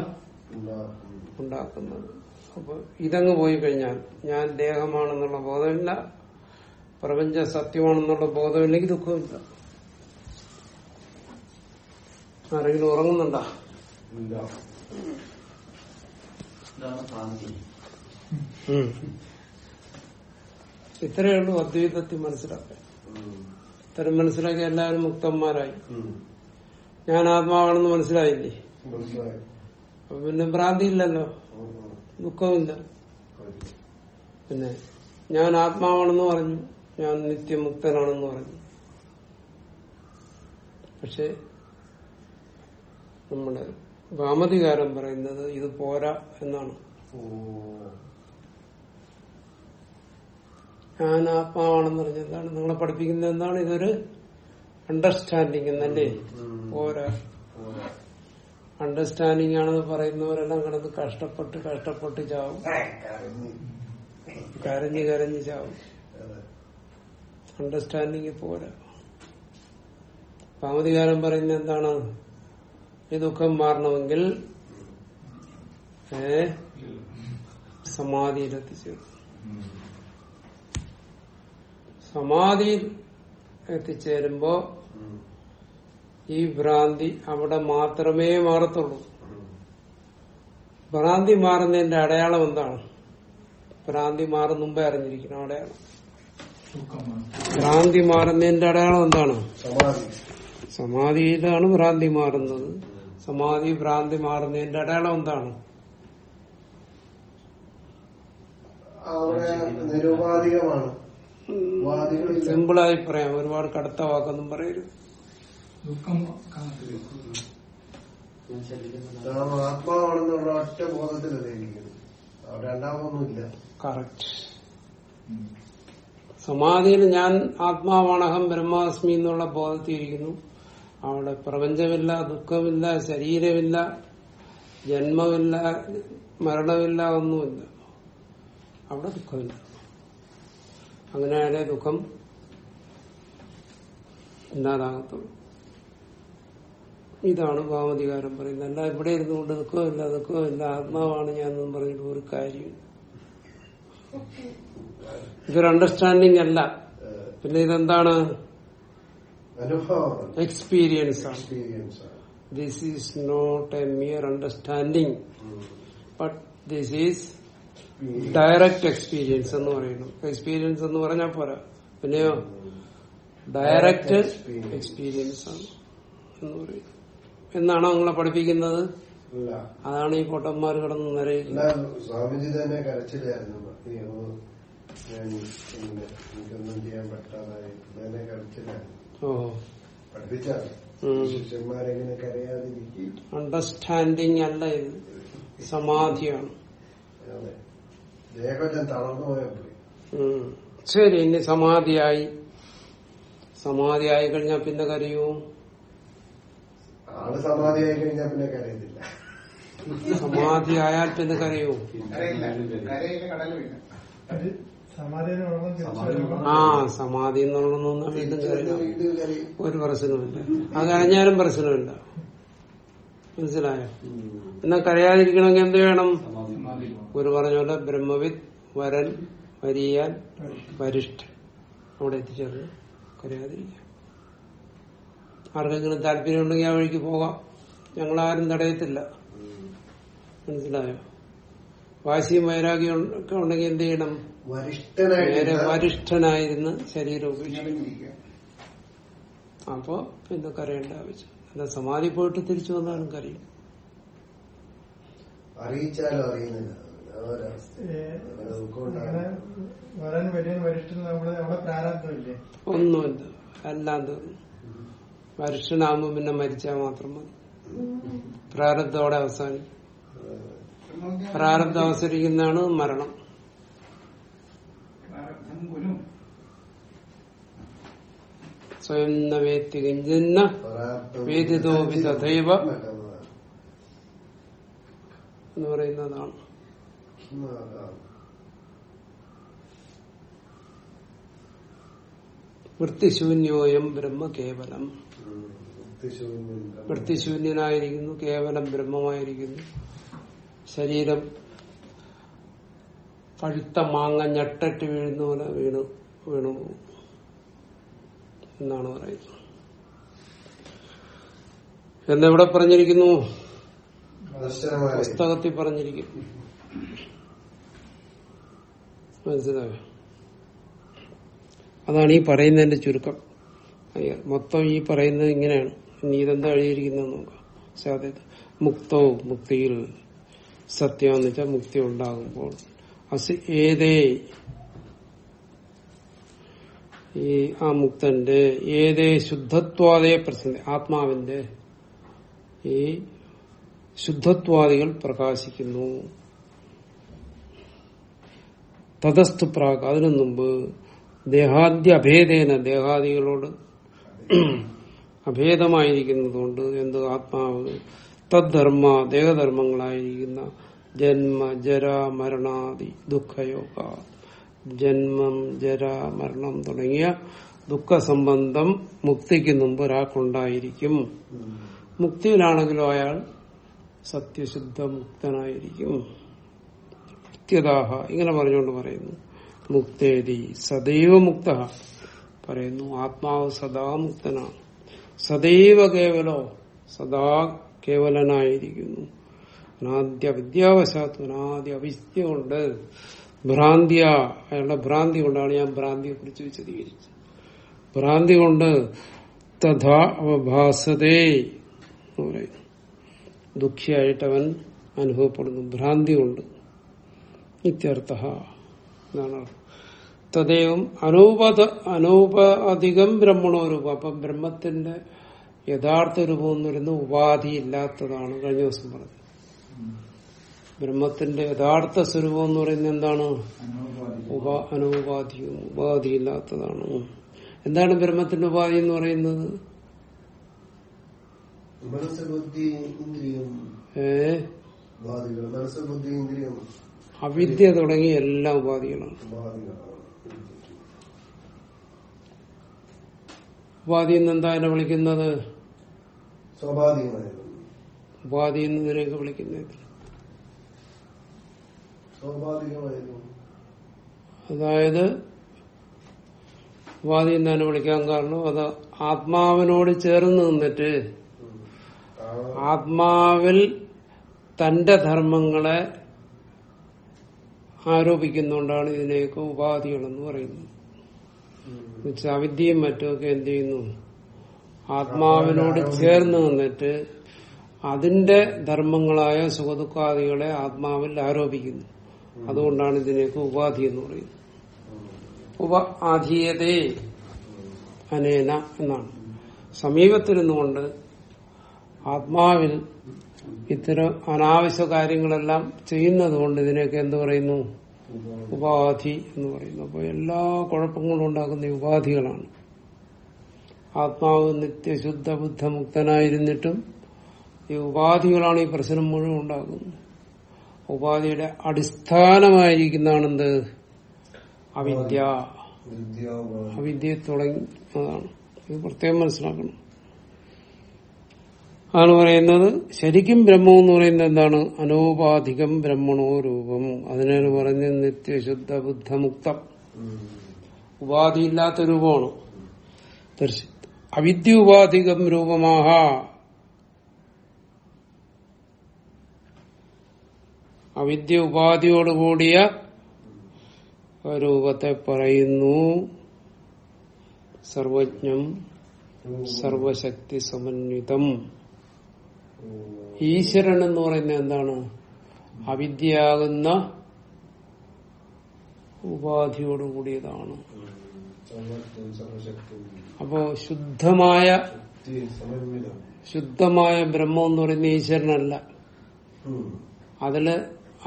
Speaker 3: ഉണ്ടാക്കുന്നു.
Speaker 1: ഉണ്ടാക്കുന്നത്. അപ്പൊ ഇതങ്ങ് പോയി കഴിഞ്ഞാൽ ഞാൻ ദേഹമാണെന്നുള്ള ബോധമില്ല പ്രപഞ്ച സത്യമാണെന്നുള്ള ബോധമില്ലെങ്കിൽ ദുഃഖമില്ല ആരെങ്കിലും ഉറങ്ങുന്നുണ്ടാ? ഇത്രയേ ഉള്ളൂ അദ്വൈതത്തിൽ മനസ്സിലാക്കാൻ. ഇത്തരം മനസ്സിലാക്കി എല്ലാവരും മുക്തന്മാരായി. ഞാൻ ആത്മാവാണെന്ന് മനസ്സിലായില്ലേ? പിന്നെ ഭ്രാന്തി ദുഃഖമില്ല. പിന്നെ ഞാൻ ആത്മാവാണെന്ന് പറഞ്ഞു. ഞാൻ നിത്യമുക്തനാണെന്ന് പറഞ്ഞു. പക്ഷെ നമ്മുടെ ഭാമതികാരം പറയുന്നത് ഇത് പോരാ എന്നാണ്. ഞാൻ ആത്മാവാണെന്ന് പറഞ്ഞ എന്താണ് നിങ്ങളെ പഠിപ്പിക്കുന്നത് എന്താണ്? ഇതൊരു അണ്ടർസ്റ്റാൻഡിങ് എന്നല്ലേ? പോരാ.
Speaker 3: പോരാ.
Speaker 1: അണ്ടർസ്റ്റാൻഡിങ് ആണെന്ന് പറയുന്നവരെല്ലാം കിടന്ന് കഷ്ടപ്പെട്ട് കഷ്ടപ്പെട്ട് ചാവും
Speaker 3: കരഞ്ഞ്.
Speaker 1: കരഞ്ഞ് ചാവും. അണ്ടർസ്റ്റാൻഡിങ് പോരാ പാമതികാരം പറയുന്നത് എന്താണ് ഈ ദുഃഖം മാറണമെങ്കിൽ ഏ സമാധിയിലെത്തിച്ചേരും സമാധിയിൽ എത്തിച്ചേരുമ്പോ. ഈ ഭ്രാന്തി അവിടെ മാത്രമേ മാറത്തുള്ളൂ. ഭ്രാന്തി മാറുന്നതിന്റെ അടയാളം എന്താണ്? ഭ്രാന്തി മാറും മുമ്പേ അറിഞ്ഞിരിക്കണം അടയാളം. ഭ്രാന്തി മാറുന്നതിന്റെ അടയാളം എന്താണ്?
Speaker 3: സമാധി.
Speaker 1: സമാധിയിലാണ് ഭ്രാന്തി മാറുന്നത്. സമാധി ഭ്രാന്തി മാറുന്നതിന്റെ അടയാളം എന്താണ്?
Speaker 3: നിരുപാധികമാണ്.
Speaker 1: സിമ്പിളായി പറയാം. ഒരുപാട് കടുത്ത വാക്കൊന്നും പറയരുത്.
Speaker 4: ദുഃഖം കാണത്തില്ല
Speaker 3: നാം ആത്മാവാണെന്നുള്ള ഒറ്റ ബോധത്തിലല്ലേ ഇരിക്കുന്നത് അവിടെ രണ്ടാമൊന്നുമില്ല.
Speaker 1: കറക്റ്റ് സമാധിയിൽ ഞാൻ ആത്മാവാണഹം ബ്രഹ്മാസ്മി എന്നുള്ള ബോധത്തിയിരിക്കുന്നു അവിടെ പ്രപഞ്ചമില്ല ദുഃഖമില്ല ശരീരമില്ല ജന്മമില്ല മരണമില്ല ഒന്നുമില്ല. അവിടെ ദുഃഖമില്ല. അങ്ങനെയാണെ ദുഃഖം ഇല്ലാതാകത്തുള്ളൂ. ഇതാണ് ഭാവധികാരം പറയുന്നത്. അല്ല ഇവിടെ ഇരുന്നുകൊണ്ട് ദുഃഖമില്ല ദുഃഖമില്ല ആത്മാവാണ് ഞാൻ എന്നും പറഞ്ഞിട്ട് ഒരു കാര്യം ഇതൊരു അണ്ടർസ്റ്റാൻഡിങ് അല്ല. പിന്നെ ഇതെന്താണ്?
Speaker 3: അനുഭവമാണ്.
Speaker 1: എക്സ്പീരിയൻസ് ആണ്. Experience this is not a mere
Speaker 3: understanding
Speaker 1: but this is direct experience എന്ന് പറയുന്നു. എക്സ്പീരിയൻസ് എന്ന് പറഞ്ഞാൽ പോരാ. പിന്നെയോ? ഡയറക്റ്റ് എക്സ്പീരിയൻസ് ആണ് എന്ന് പറയുന്നു. എന്നാണോ നിങ്ങളെ പഠിപ്പിക്കുന്നത്? അതാണ് ഈ പൊട്ടന്മാർ കിടന്ന് നിറയിക്കുന്നത്
Speaker 3: സ്വാമിജി തന്നെ കരച്ചിലായിരുന്നു. എനിക്കൊന്നും ചെയ്യാൻ പറ്റാതായി. തന്നെ കരച്ചിലായിരുന്നു. പഠിപ്പിച്ചാണ്. ശിഷ്യന്മാരെങ്ങനെ കരയാതിരിക്കും?
Speaker 1: അണ്ടർസ്റ്റാൻഡിങ് അല്ല ഇത്. സമാധിയാണ്.
Speaker 3: ദേഹം തളർന്നു പോയാൽ
Speaker 1: ശരി ഇനി സമാധിയായി. സമാധിയായി കഴിഞ്ഞാൽ പിന്നെ കരയൂ
Speaker 3: ആൾ സമാധിയായി കഴിഞ്ഞാൽ പിന്നെ കരയത്തില്ല
Speaker 1: സമാധിയായാൽ പിന്നെ കരയോ. ആ സമാധി എന്നുള്ളതൊന്നും വീണ്ടും കരയാം. ഒരു പ്രശ്നമില്ല അത് കഴിഞ്ഞാലും പ്രശ്നമില്ല. മനസ്സിലായോ? എന്നാ കരയാതിരിക്കണമെങ്കിൽ എന്ത് വേണം? ഒരു പറഞ്ഞ പോലെ ബ്രഹ്മവിദ് വരൻ വരിയാൻ വരിഷ്ഠ അവിടെ എത്തിച്ചേർന്ന് കരയാതിരിക്കാം ആർക്കെങ്കിലും താല്പര്യമുണ്ടെങ്കിൽ ആ വഴിക്ക് പോകാം. ഞങ്ങളാരും തടയത്തില്ല. മനസ്സിലായോ? വാശിയും വൈരാഗ്യം ഒക്കെ ഉണ്ടെങ്കിൽ എന്ത് ചെയ്യണം? നേരെ വരിഷ്ഠനായിരുന്ന ശരീരം ഉപേക്ഷിക്കും
Speaker 2: ഇരിക്കുക
Speaker 1: അപ്പോ പിന്നെ കരയേണ്ട ആവശ്യം? അല്ല സമാധി പോയിട്ട് തിരിച്ചു വന്നാലും കരയും
Speaker 3: അറിയിച്ചാലും അറിയുന്നില്ല.
Speaker 1: ഒന്നുമില്ല. അല്ലാതെ വരിഷ്ഠനാകുമ്പോ പിന്നെ മരിച്ചാൽ മാത്രം മതി പ്രാരബ്ധോടെ അവസാനിക്കും പ്രാരബ്ധം അവസരിക്കുന്നതാണ് മരണം സ്വയം വേത്തി കിഞ്ചിന്ന വേദിതോപി തഥൈവ എന്ന് പറയുന്നതാണ്. വൃത്തിശൂന്യോയം ബ്രഹ്മ കേവലം. വൃത്തിശൂന്യനായിരിക്കുന്നു കേവലം ബ്രഹ്മമായിരിക്കുന്നു. ശരീരം പഴുത്ത മാങ്ങ ഞെട്ടറ്റ് വീഴുന്ന പോലെ വീണു വീണു എന്നാണ് പറയുന്നത്. എന്നെവിടെ പറഞ്ഞിരിക്കുന്നു. പുസ്തകത്തിൽ പറഞ്ഞിരിക്കുന്നു. മനസ്സിലായോ? അതാണ് ഈ പറയുന്നതിന്റെ ചുരുക്കം. മൊത്തം ഈ പറയുന്നത് ഇങ്ങനെയാണ്. ഇനി ഇതെന്താ എഴുതിയിരിക്കുന്നത് നോക്കാം സാധ്യത മുക്തോ മുക്തിയിൽ സത്യം എന്ന് വെച്ചാൽ മുക്തി ഉണ്ടാകുമ്പോൾ. അസ് ഏതേ ഈ ആ മുക്തന്റെ ഏതേ ശുദ്ധത്വാദയെ പ്രസന്ധി ആത്മാവിന്റെ ഈ ശുദ്ധത്വാദികൾ പ്രകാശിക്കുന്നു. തതസ്തു പ്രാഗ് അതിനു മുമ്പ് ദേഹാദ്യ അഭേദേന ദേഹാദികളോട് അഭേദമായിരിക്കുന്നതുകൊണ്ട് എന്ത് ആത്മാവ്? തദ്ധർമ്മ ദേഹധർമ്മങ്ങളായിരിക്കുന്ന ജന്മ ജര മരണാദി ദുഃഖയോഗ ജന്മം ജര മരണം തുടങ്ങിയ ദുഃഖസംബന്ധം മുക്തിക്ക് മുമ്പ് ഒരാൾക്കുണ്ടായിരിക്കും. മുക്തിയിലാണെങ്കിലും അയാൾ സത്യശുദ്ധ മുക്തനായിരിക്കും മുക്തിയതാഹ ഇങ്ങനെ പറഞ്ഞുകൊണ്ട് പറയുന്നു. മുക്തേതി സദൈവ മുക്ത പറയുന്നു. ആത്മാവ് സദാ മുക്തനാണ് സദൈവ കേവലോ സദാ കേവലനായിരിക്കുന്നു. അനാദ്യ വിദ്യാവശാത്ത് അനാദ്യ അവിദ്യ കൊണ്ട് ഭ്രാന്തിയ അയാളുടെ ഭ്രാന്തി കൊണ്ടാണ് ഞാൻ ഭ്രാന്തിയെ കുറിച്ച് വിശദീകരിച്ചത്. ഭ്രാന്തി കൊണ്ട് തഥാ അവഭാസതേ ദുഃഖിയായിട്ടവൻ അനുഭവപ്പെടുന്നു. ഭ്രാന്തി കൊണ്ട് ഇത്യർത്ഥ എന്നാണ് തദൈവം അനൂപത അനൂപാധികം ബ്രഹ്മണോരൂപം. അപ്പൊ ബ്രഹ്മത്തിന്റെ യഥാർത്ഥ രൂപം എന്ന് പറയുന്നത് ഉപാധി ഇല്ലാത്തതാണ് കഴിഞ്ഞ ദിവസം പറഞ്ഞത്. ബ്രഹ്മത്തിന്റെ യഥാർത്ഥ സ്വരൂപം എന്ന് പറയുന്നത് എന്താണ്? ഉപ അനൂപാധിയും ഉപാധിയില്ലാത്തതാണ് എന്താണ് ബ്രഹ്മത്തിന്റെ ഉപാധി എന്ന് പറയുന്നത്? അവിദ്യ തുടങ്ങിയ എല്ലാ ഉപാധികളാണ് ഉപാധി എന്ന് എന്താ എന്നെ വിളിക്കുന്നത്? ഉപാധി എന്നതിനെയൊക്കെ വിളിക്കുന്നത് അതായത് ഉപാധി എന്നാണ് വിളിക്കാൻ കാരണം അത് ആത്മാവിനോട് ചേർന്ന് നിന്നിട്ട് ആത്മാവിൽ തന്റെ ധർമ്മങ്ങളെ ആരോപിക്കുന്നുകൊണ്ടാണ് ഇതിനെയൊക്കെ ഉപാധികളെന്ന് പറയുന്നത്. അവിദ്യയും മറ്റുമൊക്കെ എന്ത് ചെയ്യുന്നു? ആത്മാവിനോട് ചേർന്ന് നിന്നിട്ട് അതിന്റെ ധർമ്മങ്ങളായ സുഖദുഃഖാദികളെ ആത്മാവിൽ ആരോപിക്കുന്നു. അതുകൊണ്ടാണ് ഇതിനെയൊക്കെ ഉപാധി എന്ന് പറയുന്നത്. ഉപ ആധീയതേ അനേന എന്നാണ്. സമീപത്തിരുന്നുകൊണ്ട് ആത്മാവിൽ ഇത്തരം അനാവശ്യ കാര്യങ്ങളെല്ലാം ചെയ്യുന്നത് കൊണ്ട് ഇതിനെയൊക്കെ എന്ത് പറയുന്നു? ഉപാധി എന്ന് പറയുന്നു. അപ്പോൾ എല്ലാ കുഴപ്പങ്ങളും ഉണ്ടാക്കുന്ന ഉപാധികളാണ്. ആത്മാവ് നിത്യശുദ്ധ ബുദ്ധമുക്തനായിരുന്നിട്ടും ഈ ഉപാധികളാണ് ഈ പ്രശ്നം മുഴുവൻ ഉണ്ടാക്കുന്നത് ഉപാധിയുടെ അടിസ്ഥാനമായിരിക്കുന്നതാണ് എന്ത് അവിദ്യ അവിദ്യയെ തുടങ്ങി അതാണ്. ഇത് പ്രത്യേകം മനസ്സിലാക്കണം. ആണ് പറയുന്നത്. ശരിക്കും ബ്രഹ്മം എന്ന് പറയുന്നത് എന്താണ്? അനോപാധികം ബ്രഹ്മണോ രൂപം. അതിനാണ് പറഞ്ഞ നിത്യശുദ്ധ ബുദ്ധമുക്തം. ഉപാധിയില്ലാത്ത രൂപമാണ്. അവിദ്യ ഉപാധികം രൂപമാഹ. അവിദ്യ ഉപാധിയോടുകൂടിയ രൂപത്തെ പറയുന്നു. സർവജ്ഞം സർവശക്തി സമന്വിതം. ഈശ്വരൻ എന്ന് പറയുന്നത് എന്താണ്? അവിദ്യയാകുന്ന ഉപാധിയോടുകൂടിയതാണ്
Speaker 3: കൂടിയതാണ്.
Speaker 1: അപ്പോ ശുദ്ധമായ ശുദ്ധമായ ബ്രഹ്മം എന്ന് പറയുന്ന ഈശ്വരനല്ല. അതിൽ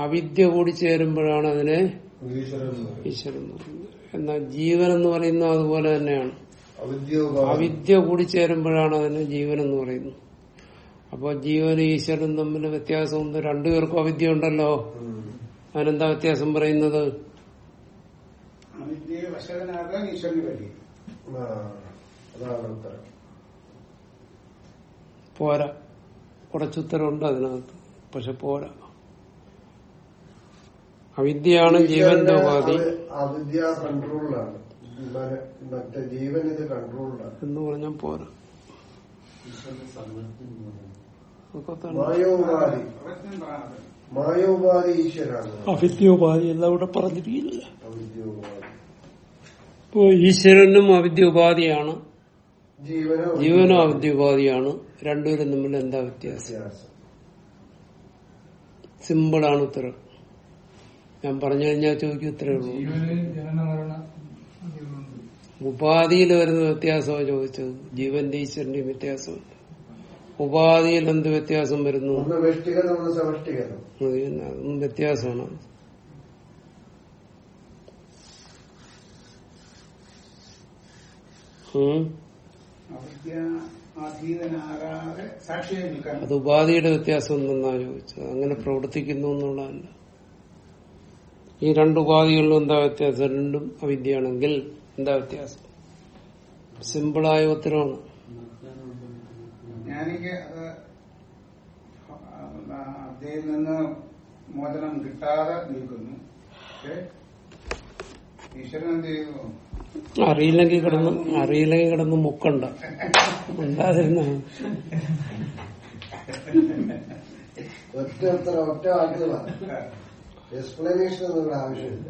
Speaker 1: അവിദ്യ കൂടി ചേരുമ്പോഴാണ് അതിനെ
Speaker 3: ഈശ്വരൻ
Speaker 1: എന്നാൽ ജീവൻ എന്ന് പറയുന്നത് അതുപോലെ തന്നെയാണ്. അവിദ്യ കൂടി ചേരുമ്പോഴാണ് അതിന് ജീവൻ എന്ന് പറയുന്നത്. അപ്പോൾ ജീവനും ഈശ്വരനും തമ്മിൽ വ്യത്യാസമുണ്ട് രണ്ടുപേർക്കും അവിദ്യ ഉണ്ടല്ലോ
Speaker 3: അവനെന്താ
Speaker 1: അതിനെന്താ വ്യത്യാസം പറയുന്നത്? പോരാ. കുറച്ചുത്തരമുണ്ട് അതിനകത്ത്. പക്ഷെ പോരാ. അവിദ്യയാണ് ജീവന്റെ ഉപാധി.
Speaker 3: അവിദ്യ കൺട്രോളിലാണ്. മറ്റേ ജീവൻ ഇത് കൺട്രോളിലാണ്.
Speaker 1: എന്ന് പറഞ്ഞാൽ പോരാ.
Speaker 3: മായോപാധി.
Speaker 2: പ്രവചനം പറയാതെ
Speaker 3: മായോപാധി ഈശ്വരാണ്.
Speaker 1: അവിദ്യ ഉപാധി എല്ലാം ഇവിടെ പറഞ്ഞിരിക്കില്ല
Speaker 3: അവിദ്യോപാധി.
Speaker 1: ഇപ്പോ ഈശ്വരനും അവിദ്യ ഉപാധിയാണ്
Speaker 3: ജീവനും
Speaker 1: അവിദ്യ ഉപാധിയാണ് രണ്ടുപേരും തമ്മിൽ എന്താ വ്യത്യാസം? സിമ്പിളാണ് ഉത്തരം. ഞാൻ പറഞ്ഞു കഴിഞ്ഞാൽ ചോദിക്കും ഇത്രേ ഉള്ളൂ. ഉപാധിയിൽ വരുന്ന വ്യത്യാസമാണ് ചോദിച്ചത്. ജീവന്റെ ഈശ്വരന്റെയും വ്യത്യാസമുണ്ട് ഉപാധിയിൽ എന്ത് വ്യത്യാസം വരുന്നു? അത് വ്യത്യാസമാണ്. അത് ഉപാധിയുടെ വ്യത്യാസം എന്തെന്നാ ചോദിച്ചത്. അങ്ങനെ പ്രവർത്തിക്കുന്നു എന്നുള്ളതല്ല. ഈ രണ്ട് ഉപാധികളിലും എന്താ വ്യത്യാസം? രണ്ടും അവിദ്യയാണെങ്കിൽ എന്താ വ്യത്യാസം? സിമ്പിളായ ഉത്തരവാണ്
Speaker 2: ഞാനെനിക്ക് അതിൽ നിന്ന് മോചനം കിട്ടാതെ നിൽക്കുന്നു. പക്ഷേ ഈശ്വരൻ എന്ത് ചെയ്യുന്നു
Speaker 1: അറിയില്ലെങ്കിൽ കിടന്ന് അറിയില്ലെങ്കിൽ കിടന്ന് മുക്കണ്ട. ഉണ്ടാതിരുന്ന
Speaker 3: ഒറ്റ ഒറ്റ ആക്കി പറ. എക്സ്പ്ലനേഷൻ ഒന്നും ഇവിടെ ആവശ്യമില്ല.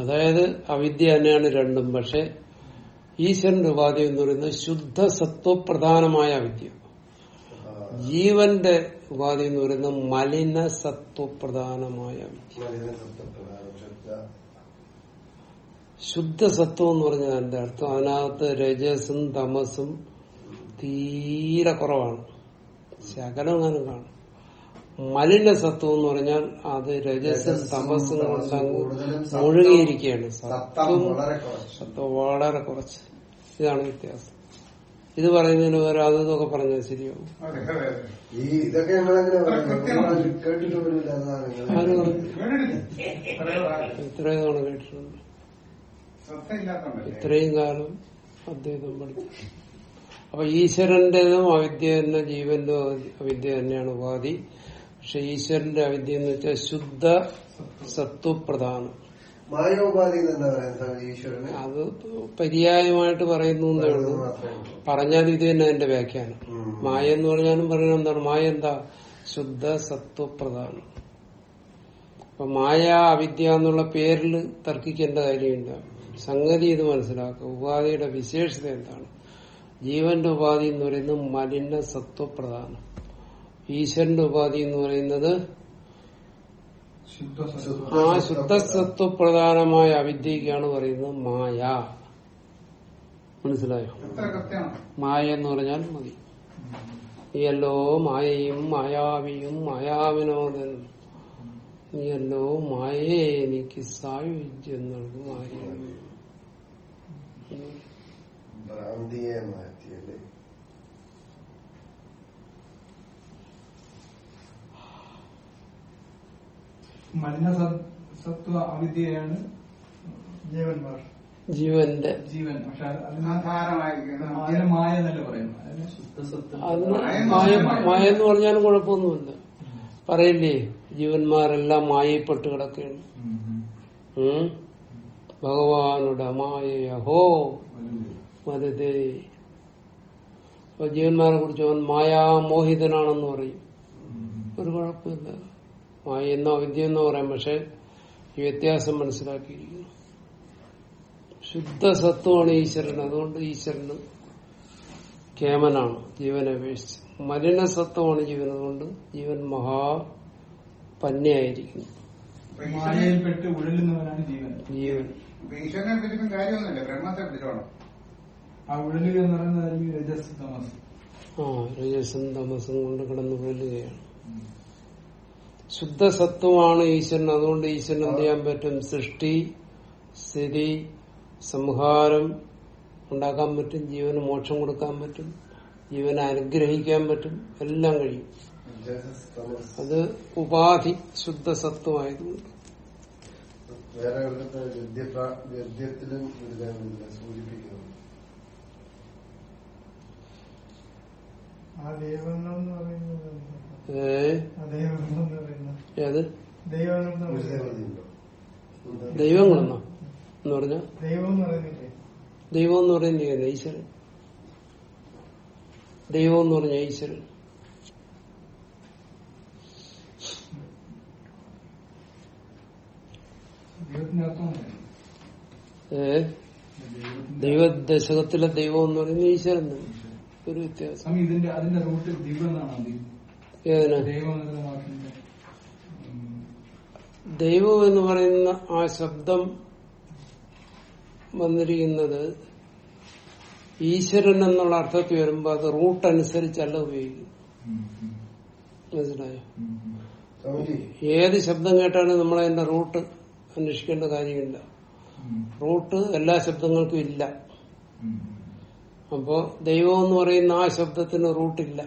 Speaker 1: അതായത് അവിദ്യ തന്നെയാണ് രണ്ടും. പക്ഷെ ഈശ്വരന്റെ ഉപാധി എന്ന് പറയുന്നത് ശുദ്ധ സത്വപ്രധാനമായ
Speaker 3: വിദ്യ.
Speaker 1: ജീവന്റെ ഉപാധി എന്ന് പറയുന്നത് മലിന സത്വപ്രധാനമായ
Speaker 3: വിദ്യ. ശുദ്ധ.
Speaker 1: സത്വം എന്ന് പറഞ്ഞാൽ എന്റെ അർത്ഥം? അതിനകത്ത് രജസും തമസും തീരെ കുറവാണ്. ശകലമെങ്ങാനും കാണും. മലിന സത്വം എന്ന് പറഞ്ഞാൽ അത് രജസും തമസും കൊണ്ട് അങ്ങ് മുഴുകിയിരിക്കുകയാണ്. സത്വം
Speaker 3: വളരെ കുറച്ച്.
Speaker 1: സത്വം വളരെ കുറച്ച്. ഇതാണ് വ്യത്യാസം. ഇത് പറയുന്നതിന് വേറെ അത് ഇതൊക്കെ പറഞ്ഞാൽ ശരിയാവും.
Speaker 2: കാലം.
Speaker 1: ഇത്രയും തവണ കേട്ടിട്ടുണ്ട്. ഇത്രയും കാലം അദ്വൈതം പഠിച്ചു. അപ്പൊ ഈശ്വരന്റേതും അവിദ്യ തന്നെ ജീവന്റെ അവിദ്യ തന്നെയാണ് ഉപാധി. പക്ഷെ ഈശ്വരന്റെ അവിദ്യ എന്ന് വെച്ചാൽ ശുദ്ധ സത്വപ്രധാനം.
Speaker 3: മായോപാധി
Speaker 1: അത് പര്യായമായിട്ട് പറയുന്നു എന്നേ ഉള്ളൂ. പറഞ്ഞാൽ ഇത് തന്നെ അതിന്റെ വ്യാഖ്യാനം. മായ എന്ന് പറഞ്ഞാലും പറയുന്നത് എന്താണ്? മായ എന്താ? ശുദ്ധ സത്വപ്രധാനം. അപ്പൊ മായ അവിദ്യ എന്നുള്ള പേരിൽ തർക്കിക്കേണ്ട കാര്യമില്ല. സംഗതി ഇത് മനസ്സിലാക്കുക. ഉപാധിയുടെ വിശേഷത എന്താണ്? ജീവന്റെ ഉപാധി എന്ന് പറയുന്നത് മലിന സത്വപ്രധാനം. ഈശ്വരന്റെ ഉപാധി എന്ന് പറയുന്നത്
Speaker 4: ശുദ്ധ സത്വം.
Speaker 3: ശുദ്ധ
Speaker 1: ആ ശുദ്ധസത്വപ്രധാനമായ അവിദ്യക്കാണ് പറയുന്നത് മായ. മനസ്സിലായോ? മായ എന്ന് പറഞ്ഞാൽ മതി. നീയല്ലോ മായയും മായാവിയും മായാവിനോദനും നീയല്ലോ മായയെ എനിക്ക് സായുജ്യം നൽകും മായ
Speaker 3: ഭ്രാന്തിയെ മാറ്റിയല്ലേ?
Speaker 4: മലിന സത്വ അവിദ്യയാണ് ജീവന്മാർ.
Speaker 1: ജീവന്റെ.
Speaker 4: ജീവൻ. പക്ഷെ മായ എന്നല്ല പറയുന്നത്? അതിന്
Speaker 1: അത് മായ എന്ന് പറഞ്ഞാലും കുഴപ്പമൊന്നുമില്ല. പറയില്ലേ? ജീവന്മാരെല്ലാം മായപ്പെട്ട് കിടക്കുകയാണ്? ഭഗവാനുടെ മായഹോ വലുതേ അപ്പൊ ജീവന്മാരെ കുറിച്ച് അവൻ മായാമോഹിതനാണെന്ന് പറയും. ഒരു കുഴപ്പമില്ല. മായ എന്നോ വിദ്യ എന്നോ പറയാം. പക്ഷെ ഈ വ്യത്യാസം മനസ്സിലാക്കിയിരിക്കുന്നു. ശുദ്ധ സത്വമാണ് ഈശ്വരൻ. അതുകൊണ്ട് ഈശ്വരന് കേമനാണ് ജീവനെ അപേക്ഷിച്ച്. മലിന സത്വമാണ് ജീവൻ. അതുകൊണ്ട് ജീവൻ മഹാ പന്യായിരിക്കുന്നു.
Speaker 4: ജീവൻ.
Speaker 1: ജീവൻ.
Speaker 2: ഈശ്വരനെ പിടിക്കും കാര്യമൊന്നുമില്ല. ബ്രഹ്മത്തെ പിടിച്ചോണം
Speaker 4: ആ ഉഴലുക എന്ന് പറയുന്നതായിരിക്കും രജസ് തമസ്
Speaker 1: ആ രജസും തമസും കൊണ്ട് കിടന്ന് കൊല്ലുകയാണ് ശുദ്ധസത്വമാണ് ഈശ്വരൻ. അതുകൊണ്ട് ഈശ്വരൻ എന്ത് ചെയ്യാൻ പറ്റും? സൃഷ്ടി സ്ഥിതി സംഹാരം ഉണ്ടാക്കാൻ പറ്റും. ജീവന് മോക്ഷം കൊടുക്കാൻ പറ്റും. ജീവനെ അനുഗ്രഹിക്കാൻ പറ്റും. എല്ലാം കഴിയും. അത് ഉപാധി ശുദ്ധസത്വമായതുകൊണ്ട്.
Speaker 3: വേറെ ഗദ്യത്തിലും സൂചിപ്പിക്കുന്നു.
Speaker 4: ആ ദൈവങ്ങൾ എന്ന് പറയുന്നത്
Speaker 1: ഏത്? ദൈവങ്ങളെന്നോ? എന്ന് പറഞ്ഞ?
Speaker 4: ദൈവം എന്ന് പറയുന്ന
Speaker 1: ദൈവം എന്ന് പറയുന്നത് ഈശ്വരൻ. ദൈവം എന്ന് പറഞ്ഞ ഈശ്വരൻ. ഏ? ദൈവദശകത്തിലെ ദൈവം എന്ന് പറയുന്നത് ഈശ്വരൻ. ഒരു വ്യത്യാസം.
Speaker 4: ഇതിന്റെ അതിന്റെ റൂട്ട് ദിവ എന്നാണ് ദൈവം
Speaker 1: എന്ന് പറയുന്ന ആ ശബ്ദം വന്നിരിക്കുന്നത് ഈശ്വരൻ എന്നുള്ള അർത്ഥത്തിൽ വരുമ്പോ അത് റൂട്ട് അനുസരിച്ചല്ല ഉപയോഗിക്കുന്നത്
Speaker 4: ഉം, ഉം,
Speaker 1: മനസ്സിലായോ
Speaker 4: ഉം, ഉം.
Speaker 1: ഏത് ശബ്ദം കേട്ടാലും നമ്മൾ നമ്മളതിന്റെ റൂട്ട് അന്വേഷിക്കേണ്ട കാര്യമില്ല റൂട്ട് എല്ലാ ശബ്ദങ്ങൾക്കും ഇല്ല അപ്പോ ദൈവം എന്ന് പറയുന്ന ആ ശബ്ദത്തിന് റൂട്ടില്ല.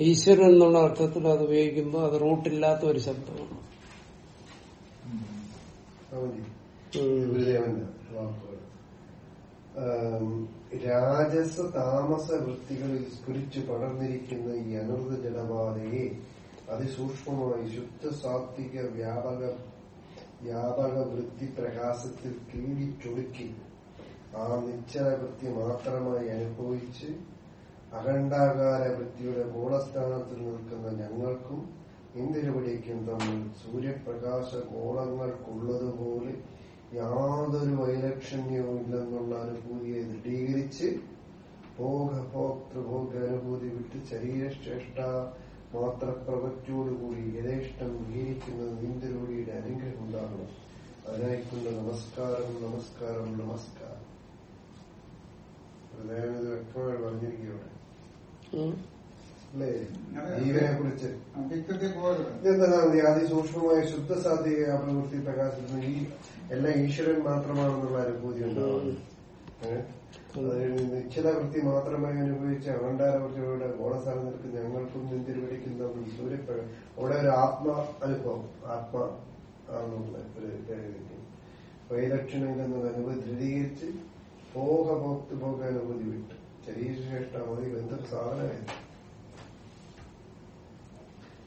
Speaker 1: ഈശ്വരൻ എന്നുള്ള അർത്ഥത്തിൽ അത് ഉപയോഗിക്കുമ്പോൾ അത് റൂട്ടില്ലാത്ത ഒരു ശബ്ദമാണ്.
Speaker 3: രാജസ താമസ വൃത്തികളിൽ സ്ഫുരിച്ചു പടർന്നിരിക്കുന്ന ഈ അനൃത ജലപാതയെ അതിസൂക്ഷ്മമായി ശുദ്ധ സാത്വിക വ്യാപക വ്യാപക വൃത്തി പ്രകാശത്തിൽ കീഴിച്ചൊടുക്കി ആ നിശ്ചല വൃത്തി മാത്രമായി അനുഭവിച്ച് അഖണ്ഡാകാര വൃത്തിയുടെ ഗോളസ്ഥാനത്തിൽ നിൽക്കുന്ന ഞങ്ങൾക്കും ഇന്ദ്രപടിക്കും തമ്മിൽ സൂര്യപ്രകാശ ഗോളങ്ങൾക്കുള്ളതുപോലെ യാതൊരു വൈലക്ഷണ്യവും ഇല്ലെന്നുള്ള അനുഭൂതിയെ ദൃഢീകരിച്ച് ഭോഗഭോക്തൃഭോഗ അനുഭൂതി വിട്ട് ശരീരശ്രേഷ്ഠ മാത്ര പ്രവൃത്തിയോടുകൂടി യഥേഷ്ടം വിഹരിക്കുന്നത് നീന്തലൂടിയുടെ അനുഗ്രഹം ഉണ്ടാകണം അതിനായിക്കൊണ്ട് നമസ്കാരം നമസ്കാരം നമസ്കാരം. ഹൃദയാനത് വ്യക്തമായി പറഞ്ഞിരിക്കുകയാണ്. ജീവനെ കുറിച്ച് ഈ അതിസൂക്ഷ്മമായ ശുദ്ധ സാധ്യത ആ പ്രവൃത്തി പ്രകാശിക്കുന്ന ഈ എല്ലാം ഈശ്വരൻ മാത്രമാണെന്നുള്ള അനുഭൂതി ഉണ്ടാവും അതായത് നിശ്ചിത വൃത്തി മാത്രമായി അനുഭവിച്ച അവണ്ടാര വൃത്തിയുടെ ഗോളസ്ഥാനം നിൽക്കുന്ന ഞങ്ങൾക്കും നെന്തിരുവടിക്കുന്ന സൂര്യപ്ര അവിടെ ഒരു ആത്മ അനുഭവം ആത്മ ആണെന്നുള്ള വൈലക്ഷണില്ലെന്നുള്ള അനുഭവം ദൃഢീകരിച്ച് പോക പോക്ക് ഭോഗ അനുഭൂതി വിട്ട്. ശരീരശ്രേഷ്ഠമായി ബന്ധം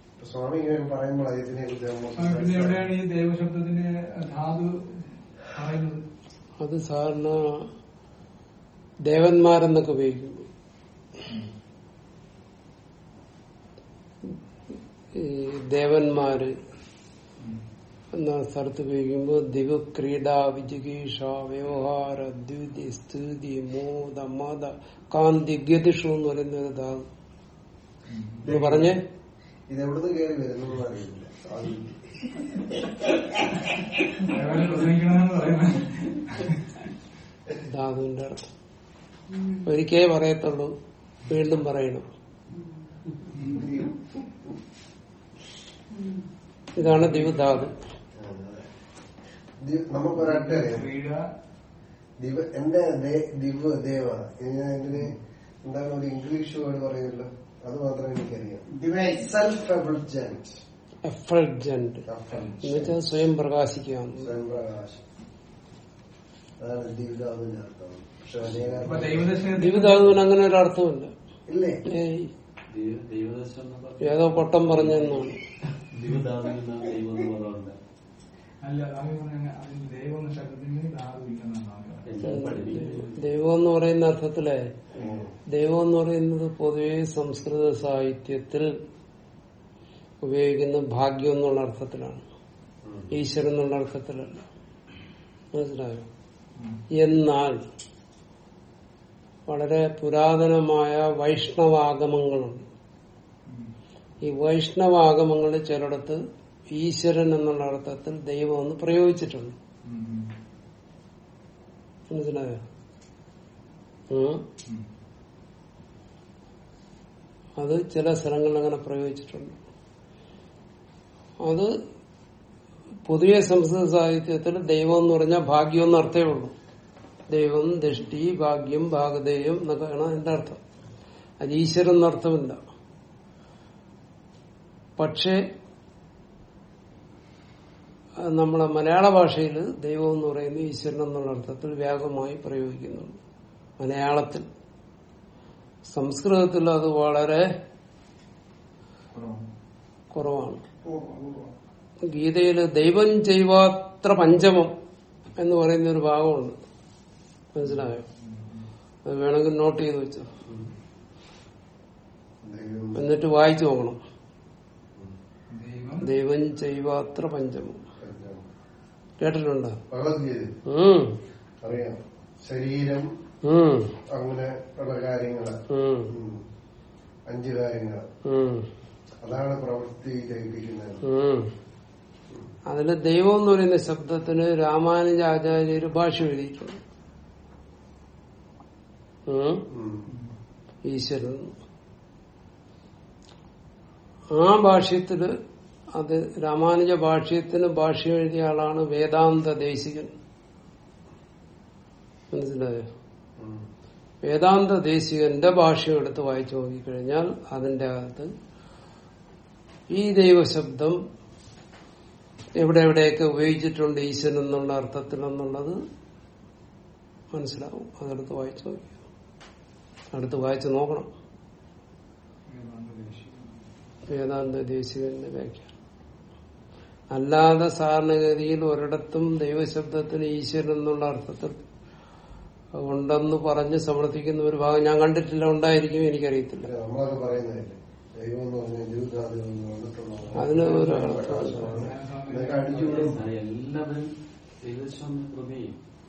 Speaker 3: ഇപ്പൊ സ്വാമി ഇങ്ങനെ പറയുമ്പോൾ
Speaker 4: ഇതിനെ എവിടെയാണ് ഈ ദൈവശബ്ദത്തിന്റെ ധാതു പറയുന്നത്?
Speaker 1: അത് സാധാരണ ദേവന്മാരെന്നൊക്കെ ഉപയോഗിക്കുന്നു ഈ ദേവന്മാര് എന്ന സ്ഥലത്ത് ഉപയോഗിക്കുമ്പോൾ ദിവ ക്രീഡ വിജിഗീഷ വ്യവഹാര ദ്വിതി സ്തുതി മോദ മത കാന്തി ഗതിഷു എന്ന് പറയുന്ന ഒരു ധാതു ഇത് പറഞ്ഞേ
Speaker 3: കയറി വരുന്നു
Speaker 1: ധാതുവിന്റെ അർത്ഥം. ഒരിക്കേ പറയത്തുള്ളൂ വീണ്ടും പറയണം. ഇതാണ് ദിവധാതു
Speaker 3: നമുക്കൊരൊറ്റ ദിവ എന്റെ ദേ- ദിവ ദേവ ഇതിന് എന്താണ് ഒരു ഇംഗ്ലീഷ് വേർഡ് പറയുമല്ലോ അത് മാത്രമേ എനിക്കറിയാം.
Speaker 2: ഡിവൈൻ
Speaker 3: സെൽഫ് എഫൾജന്റ്
Speaker 1: എഫൾജന്റ് എന്നുവെച്ചാൽ സ്വയം
Speaker 3: സ്വയംപ്രകാശം അതാണ് ദിവിതാവിന്റെ അർത്ഥം. പക്ഷെ
Speaker 1: അങ്ങനെ ഒരു അർത്ഥമില്ല
Speaker 3: ഇല്ലേ?
Speaker 1: ഏതോ പൊട്ടം പറഞ്ഞെന്നാണ്.
Speaker 5: എന്നാണ് ദൈവം എന്ന് പറയുന്നത്
Speaker 4: അല്ല സ്വാമി പറഞ്ഞ അതിൽ ദൈവം എന്ന
Speaker 1: പറയുന്ന അർത്ഥത്തിലെ ദൈവം എന്ന് പറയുന്നത് പൊതുവെ സംസ്കൃത സാഹിത്യത്തിൽ ഉപയോഗിക്കുന്ന ഭാഗ്യം എന്നുള്ള അർത്ഥത്തിലാണ്. ഈശ്വരൻ എന്നുള്ള അർത്ഥത്തിലല്ല. മനസ്സിലായോ? എന്നാൽ വളരെ പുരാതനമായ വൈഷ്ണവാഗമങ്ങളുണ്ട്. ഈ വൈഷ്ണവാഗമങ്ങൾ ചിലയിടത്ത് ഈശ്വരൻ എന്നുള്ള അർത്ഥത്തിൽ ദൈവം എന്ന് പ്രയോഗിച്ചിട്ടുണ്ട്. മനസ്സിലായോ? അത് ചില സ്ഥലങ്ങളിൽ അങ്ങനെ പ്രയോഗിച്ചിട്ടുണ്ട്. അത് പൊതുവെ സംസ്കൃത സാഹിത്യത്തിൽ ദൈവം എന്ന് പറഞ്ഞാൽ ഭാഗ്യം എന്ന അർത്ഥമേ ഉള്ളൂ. ദൈവം ദൃഷ്ടി ഭാഗ്യം ഭാഗദേയം എന്നൊക്കെയാണ് അതിന്റെ അർത്ഥം. അത് ഈശ്വരൻ എന്നർത്ഥമില്ല. പക്ഷേ നമ്മളെ മലയാള ഭാഷയിൽ ദൈവം എന്ന് പറയുന്നത് ഈശ്വരൻ എന്നുള്ള അർത്ഥത്തിൽ വ്യാപകമായി പ്രയോഗിക്കുന്നുണ്ട്. മലയാളത്തിൽ. സംസ്കൃതത്തിൽ അത് വളരെ കുറവാണ്. ഗീതയിൽ ദൈവം ചെയ്വാത്ര പഞ്ചമം എന്ന് പറയുന്ന ഒരു ഭാഗമുണ്ട്. മനസ്സിലായോ? അത് വേണമെങ്കിൽ നോട്ട് ചെയ്ത് വെച്ചോ. എന്നിട്ട് വായിച്ചു നോക്കണം.
Speaker 4: ദൈവം
Speaker 1: ദൈവം ചെയ്വാത്ര പഞ്ചമം. കേട്ടിട്ടുണ്ടോ.
Speaker 3: അറിയാം. ശരീരം അങ്ങനെ ഉള്ള കാര്യങ്ങൾ. അഞ്ച് കാര്യങ്ങൾ
Speaker 1: ഉം.
Speaker 3: അതാണ് പ്രവൃത്തി ജയിപ്പിക്കുന്നത്.
Speaker 1: അതിന് ദൈവം എന്ന് പറയുന്ന ശബ്ദത്തിന് രാമാനുജ ഒരു ഭാഷ എഴുതിയിട്ടുണ്ട്. ഈശ്വരൻ. ആ ഭാഷ്യത്തിൽ അത് രാമാനുജ ഭാഷ്യത്തിന് ഭാഷ എഴുതിയ ആളാണ് വേദാന്ത ദേശികൻ. മനസ്സിലായോ. വേദാന്ത ദേശികന്റെ ഭാഷ എടുത്ത് വായിച്ചു നോക്കിക്കഴിഞ്ഞാൽ അതിന്റെ അകത്ത് ഈ ദൈവശബ്ദം എവിടെ എവിടെയൊക്കെ ഉപയോഗിച്ചിട്ടുണ്ട് ഈശ്വരൻ എന്നുള്ള അർത്ഥത്തിൽ എന്നുള്ളത് മനസ്സിലാവും. അതെടുത്ത് വായിച്ചു നോക്കി അടുത്ത് വായിച്ചു നോക്കണം. വേദാന്ത ദേശികന്റെ വ്യാഖ്യാനം. അല്ലാതെ സാധാരണഗതിയിൽ ഒരിടത്തും ദൈവശബ്ദത്തിന് ഈശ്വരൻ എന്നുള്ള അർത്ഥത്തിൽ ഉണ്ടെന്ന് പറഞ്ഞ് സമർത്ഥിക്കുന്ന ഒരു ഭാഗം ഞാൻ കണ്ടിട്ടില്ല ഉണ്ടായിരിക്കും എനിക്കറിയത്തില്ല. അതിന് ഒരു
Speaker 5: എല്ലാവരും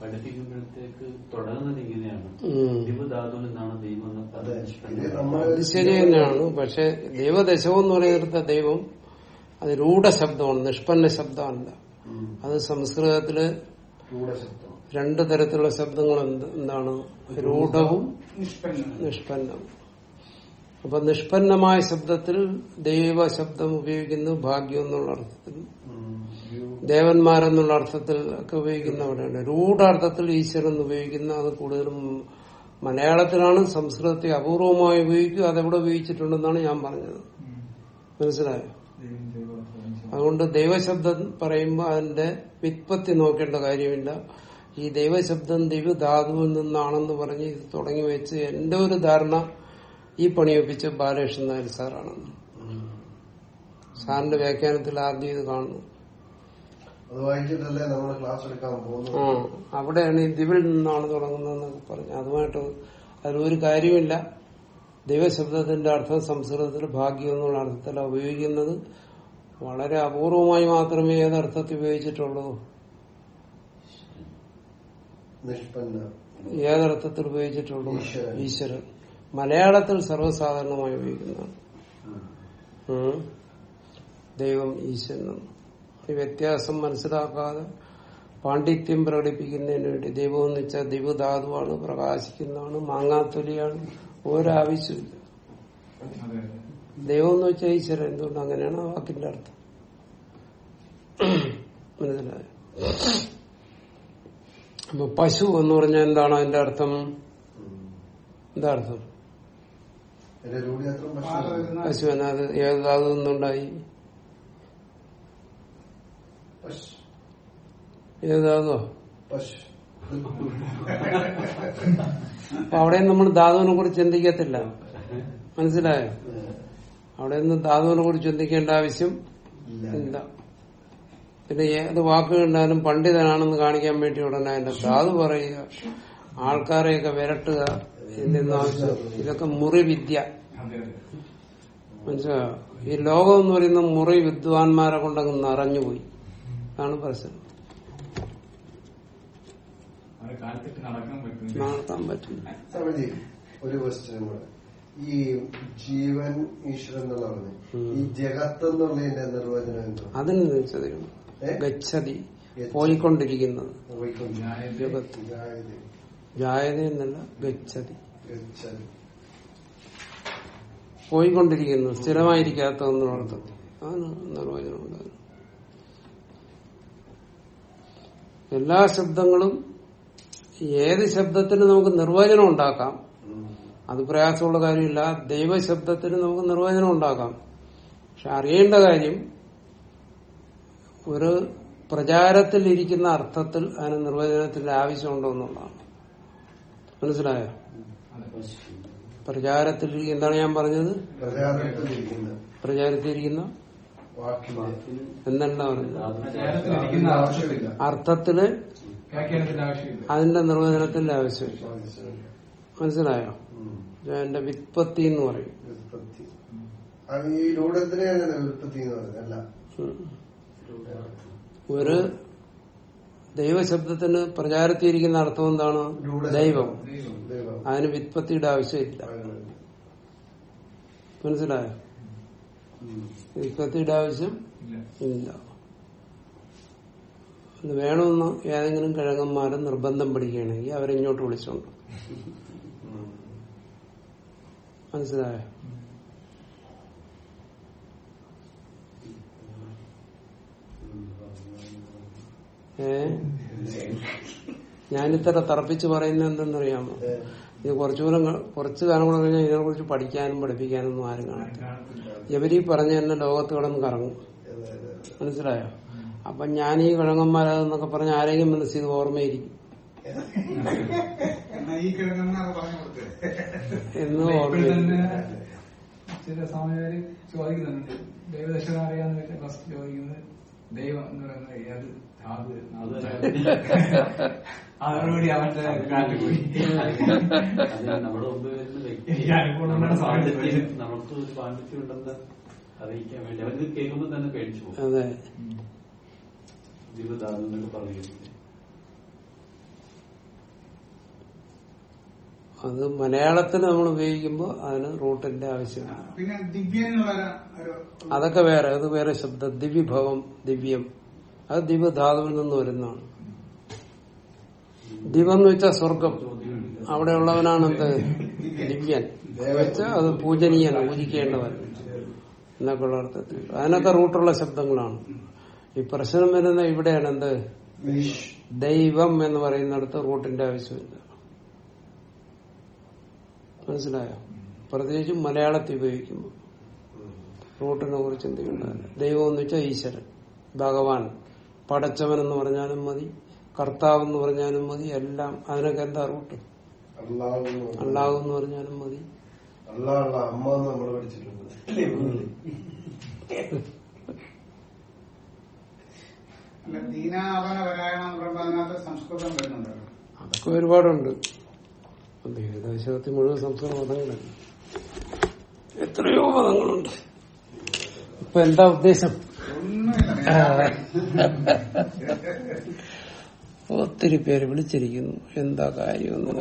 Speaker 5: പഠിപ്പിക്കുമ്പോഴത്തേക്ക് തുടങ്ങുന്നത് ഇങ്ങനെയാണ്. ദിവധാതുവിൽ നിന്നാണ് ദൈവം
Speaker 1: ശരി തന്നെയാണ്. പക്ഷെ ദൈവദശവെന്ന് പറയുന്ന ദൈവം അത് രൂഢശബ്ദമാണ് നിഷ്പന്ന ശബ്ദമല്ല. അത്
Speaker 3: സംസ്കൃതത്തിൽ
Speaker 1: രണ്ടു തരത്തിലുള്ള ശബ്ദങ്ങൾ എന്ത് എന്താണ്? രൂഢവും
Speaker 2: നിഷ്പന്നം
Speaker 1: നിഷ്പന്നവും. അപ്പൊ നിഷ്പന്നമായ ശബ്ദത്തിൽ ദൈവശബ്ദം ഉപയോഗിക്കുന്നു ഭാഗ്യം എന്നുള്ള അർത്ഥത്തിൽ. ദേവന്മാരെന്നുള്ള അർത്ഥത്തിൽ ഒക്കെ ഉപയോഗിക്കുന്നവരാണ്. രൂഢാർത്ഥത്തിൽ ഈശ്വരൻ ഉപയോഗിക്കുന്ന അത് കൂടുതലും മലയാളത്തിലാണ് സംസ്കൃതത്തെ അപൂർവമായി ഉപയോഗിക്കുക അതെവിടെ ഉപയോഗിച്ചിട്ടുണ്ടെന്നാണ് ഞാൻ പറഞ്ഞത്. മനസ്സിലായോ? അതുകൊണ്ട് ദൈവശബ്ദം പറയുമ്പോൾ അതിന്റെ വിത്പത്തി നോക്കേണ്ട കാര്യമില്ല. ഈ ദൈവശബ്ദം ദൈവധാതുവിൽ നിന്നാണെന്ന് പറഞ്ഞ് ഇത് തുടങ്ങി വെച്ച് എന്റെ ഒരു ധാരണ ഈ പണിയൊപ്പിച്ച ബാലകൃഷ്ണൻ നായർ സാറാണെന്ന്. സാറിന്റെ വ്യാഖ്യാനത്തിൽ ആദ്യം ഇത് കാണുന്നു.
Speaker 3: അത് വായിച്ചിട്ടല്ലേ നമ്മൾ ക്ലാസ് എടുക്കാൻ
Speaker 1: ആ
Speaker 3: പോകുന്നത്
Speaker 1: അവിടെയാണ് ഈ ദിവിൽ നിന്നാണ് തുടങ്ങുന്നതെന്നൊക്കെ പറഞ്ഞു. അതുമായിട്ട് അതിലൊരു കാര്യമില്ല. ദൈവശബ്ദത്തിന്റെ അർത്ഥം സംസ്കൃതത്തിൽ ഭാഗ്യം എന്നുള്ള അർത്ഥത്തിലാണ് ഉപയോഗിക്കുന്നത്. വളരെ അപൂർവമായി മാത്രമേ ഏതർത്ഥത്തിൽ ഉപയോഗിച്ചിട്ടുള്ളൂ.
Speaker 3: നിഷ്പന്ന.
Speaker 1: ഏതർത്ഥത്തിൽ ഉപയോഗിച്ചിട്ടുള്ളൂ?
Speaker 3: ഈശ്വരൻ.
Speaker 1: മലയാളത്തിൽ സർവസാധാരണമായി ഉപയോഗിക്കുന്നതാണ്. ദൈവം ഈശ്വരൻ ഈ വ്യത്യാസം മനസ്സിലാക്കാതെ പാണ്ഡിത്യം പ്രകടിപ്പിക്കുന്നതിന് വേണ്ടി ദൈവം എന്ന് വെച്ചാൽ ദൈവധാതുവാണ് പ്രകാശിക്കുന്നതാണ് മാങ്ങാത്തൊലിയാണ് ഒരാവശ്യമില്ല ദൈവം എന്ന് വെച്ചാൽ ഈശ്വരൻ. എന്തുകൊണ്ട് അങ്ങനെയാണ് ആ വാക്കിന്റെ അർത്ഥം. മനസ്സിലായോ? അപ്പൊ പശു എന്ന് പറഞ്ഞാൽ എന്താണ് അതിന്റെ അർത്ഥം. എന്താ അർത്ഥം?
Speaker 3: പശു
Speaker 2: എന്നത് ഏതാത്
Speaker 1: പാൽ ഏതാതോ ഏത് ധാതു നിന്നുണ്ടായി?
Speaker 3: പശ്.
Speaker 1: ഏത് ധാതുവോ
Speaker 3: പശ്.
Speaker 1: അപ്പൊ അവിടെ നമ്മൾ ധാതുവിനെ കുറിച്ച് ചിന്തിക്കത്തില്ല. മനസ്സിലായോ? അവിടെ നിന്ന് ധാതുവിനെ കുറിച്ച് ചിന്തിക്കേണ്ട ആവശ്യം ഇല്ല. പിന്നെ ഏത് വാക്ക് കണ്ടാലും പണ്ഡിതനാണെന്ന് കാണിക്കാൻ വേണ്ടി ഉടനെ അതിന്റെ ധാതു പറയുക. ആൾക്കാരെയൊക്കെ വിരട്ടുക ഇതൊക്കെ മുറി വിദ്യ മനസ്സിലായോ? ഈ ലോകം എന്ന് പറയുന്ന മുറി വിദ്വാൻമാരെ കൊണ്ടങ്ങ് നിറഞ്ഞുപോയി അതാണ് പ്രശ്നം.
Speaker 4: നടക്കാൻ പറ്റും.
Speaker 1: പറ്റില്ല.
Speaker 3: ഒരു ക്വസ്റ്റ്യൻ കൂടെ. ഈ ജീവൻ ഈശ്വരൻ എന്നുള്ളതാണ് ഈ ജഗത്ത് എന്നുള്ളതിന്റെ നിർവചനം എന്തോ
Speaker 1: അതിന്
Speaker 3: ഏ?
Speaker 1: ഗച്ഛതി പോയിക്കൊണ്ടിരിക്കുന്നത്.
Speaker 3: ജായതി,
Speaker 1: എന്നല്ല ഗച്ഛതി. പോയിക്കൊണ്ടിരിക്കുന്നു. സ്ഥിരമായിരിക്കാത്ത എന്നുള്ള അർത്ഥത്തിൽ അതാണ് നിർവചനം ഉണ്ടാകുന്നത് എല്ലാ ശബ്ദങ്ങളും ഏത് ശബ്ദത്തിന് നമുക്ക് നിർവചനം ഉണ്ടാക്കാം. അത് പ്രയാസമുള്ള കാര്യമില്ല. ദൈവശബ്ദത്തിന് നമുക്ക് നിർവചനം ഉണ്ടാക്കാം. പക്ഷെ അറിയേണ്ട കാര്യം ഒരു പ്രചാരത്തിൽ ഇരിക്കുന്ന അർത്ഥത്തിൽ അതിന് നിർവചനത്തിന്റെ ആവശ്യമുണ്ടോ എന്നുള്ളതാണ്. മനസ്സിലായോ? പ്രചാരത്തിൽ എന്താണ് ഞാൻ പറഞ്ഞത്?
Speaker 3: പ്രചാരത്തിരിക്കുന്ന
Speaker 1: എന്നല്ല പറഞ്ഞത്?
Speaker 4: അർത്ഥത്തിൽ
Speaker 1: അതിന്റെ നിർവചനത്തിന്റെ ആവശ്യമില്ല. മനസ്സിലായോ. എന്റെ വിത്പത്തി എന്ന് പറയും. ഒരു ദൈവശബ്ദത്തിന് പ്രചാരത്തിയിരിക്കുന്ന അർത്ഥം എന്താണ്? ദൈവം. അതിന് വിത്പത്തിയുടെ ആവശ്യമില്ല. മനസ്സിലായോ. വിത്പത്തിയുടെ ആവശ്യം
Speaker 4: ഇല്ല.
Speaker 1: വേണമെന്ന് ഏതെങ്കിലും കിഴങ്ങന്മാരും നിർബന്ധം പിടിക്കുകയാണെങ്കിൽ അവരിങ്ങോട്ട് വിളിച്ചോണ്ട്. മനസ്സിലായോ? ഏ? ഞാനിത്ര തറപ്പിച്ച് പറയുന്നത് എന്തെന്നറിയാമോ? ഇത് കുറച്ചുകൂടെ കുറച്ച് കാലം കൂടെ കഴിഞ്ഞാൽ ഇതിനെ കുറിച്ച് പഠിക്കാനും പഠിപ്പിക്കാനും ഒന്നും ആരും കാണത്തില്ല. ഇവരീ പറഞ്ഞ തന്നെ ലോകത്ത് കിടന്ന് കറങ്ങും. മനസ്സിലായോ? അപ്പൊ ഞാൻ ഈ കിഴങ്ങന്മാരാതെന്നൊക്കെ പറഞ്ഞ ആരെങ്കിലും മനസ്സിൽ ഓർമ്മയിരിക്കും.
Speaker 2: എന്നാ
Speaker 4: തന്നെ ചില സമയം ചോദിക്കുന്നുണ്ട്. ദൈവദർശനം അറിയാന്ന് വെച്ചാൽ ഫസ്റ്റ് ചോദിക്കുന്നത് ദൈവം എന്ന് പറയുന്നത് ഏത് ധാതു
Speaker 5: അത്
Speaker 4: അതോടുകൂടി അവന്റെ കാറ്റ് പോയി
Speaker 5: നമ്മുടെ മുമ്പ് വരുന്ന വ്യക്തി. നമുക്ക് ഒരു പാണ്ഡിത്യം ഉണ്ടെന്ന് അറിയിക്കാൻ വേണ്ടി അവർക്ക് കേൾക്കുമ്പോൾ തന്നെ പേടിച്ചു പോകും. ദീപദാതെന്നൊക്കെ പറയുന്നത്
Speaker 1: അത് മലയാളത്തിൽ നമ്മൾ ഉപയോഗിക്കുമ്പോൾ അതിന് റൂട്ടിന്റെ ആവശ്യമില്ല
Speaker 2: പിന്നെ ദിവ്യം
Speaker 1: അതൊക്കെ വേറെ അത് വേറെ ശബ്ദം. ദിവ്യഭവം ദിവ്യം. അത് ദിവധാതുവിൽ നിന്ന് വരുന്നതാണ്. ദിവം എന്ന് വെച്ചാൽ സ്വർഗം അവിടെയുള്ളവനാണ് എന്ത് ദിവ്യൻ. വെച്ചാൽ അത് പൂജനീയൻ പൂജിക്കേണ്ടവൻ. എന്നൊക്കെയുള്ള അർത്ഥത്തിൽ. അതിനൊക്കെ റൂട്ടുള്ള ശബ്ദങ്ങളാണ്. ഈ പ്രശ്നം വരുന്ന ഇവിടെയാണ് എന്ത് ദൈവം എന്ന് പറയുന്നിടത്ത് റൂട്ടിന്റെ ആവശ്യമില്ല. മനസ്സിലായോ? പ്രത്യേകിച്ചും മലയാളത്തിൽ ഉപയോഗിക്കുമ്പോൾ. റൂട്ടിനെ കുറിച്ച് എന്തെങ്കിലും ദൈവം എന്ന് വെച്ചാൽ ഈശ്വരൻ. ഭഗവാൻ. പടച്ചവൻ എന്ന് പറഞ്ഞാലും മതി കർത്താവ് എന്ന് പറഞ്ഞാലും മതി എല്ലാം. അതിനൊക്കെ എന്താ റൂട്ട്?
Speaker 3: അള്ളാഹു എന്ന്
Speaker 1: എന്ന് പറഞ്ഞാലും മതി അതൊക്കെ ഒരുപാടുണ്ട്. ദേവദാശത്തിൽ മുഴുവൻ സംസ്കൃത പദങ്ങളല്ല എത്രയോ പദങ്ങളുണ്ട് ഇപ്പൊ എന്താ ഉദ്ദേശം? ഒത്തിരി പേര് വിളിച്ചിരിക്കുന്നു. എന്താ കാര്യം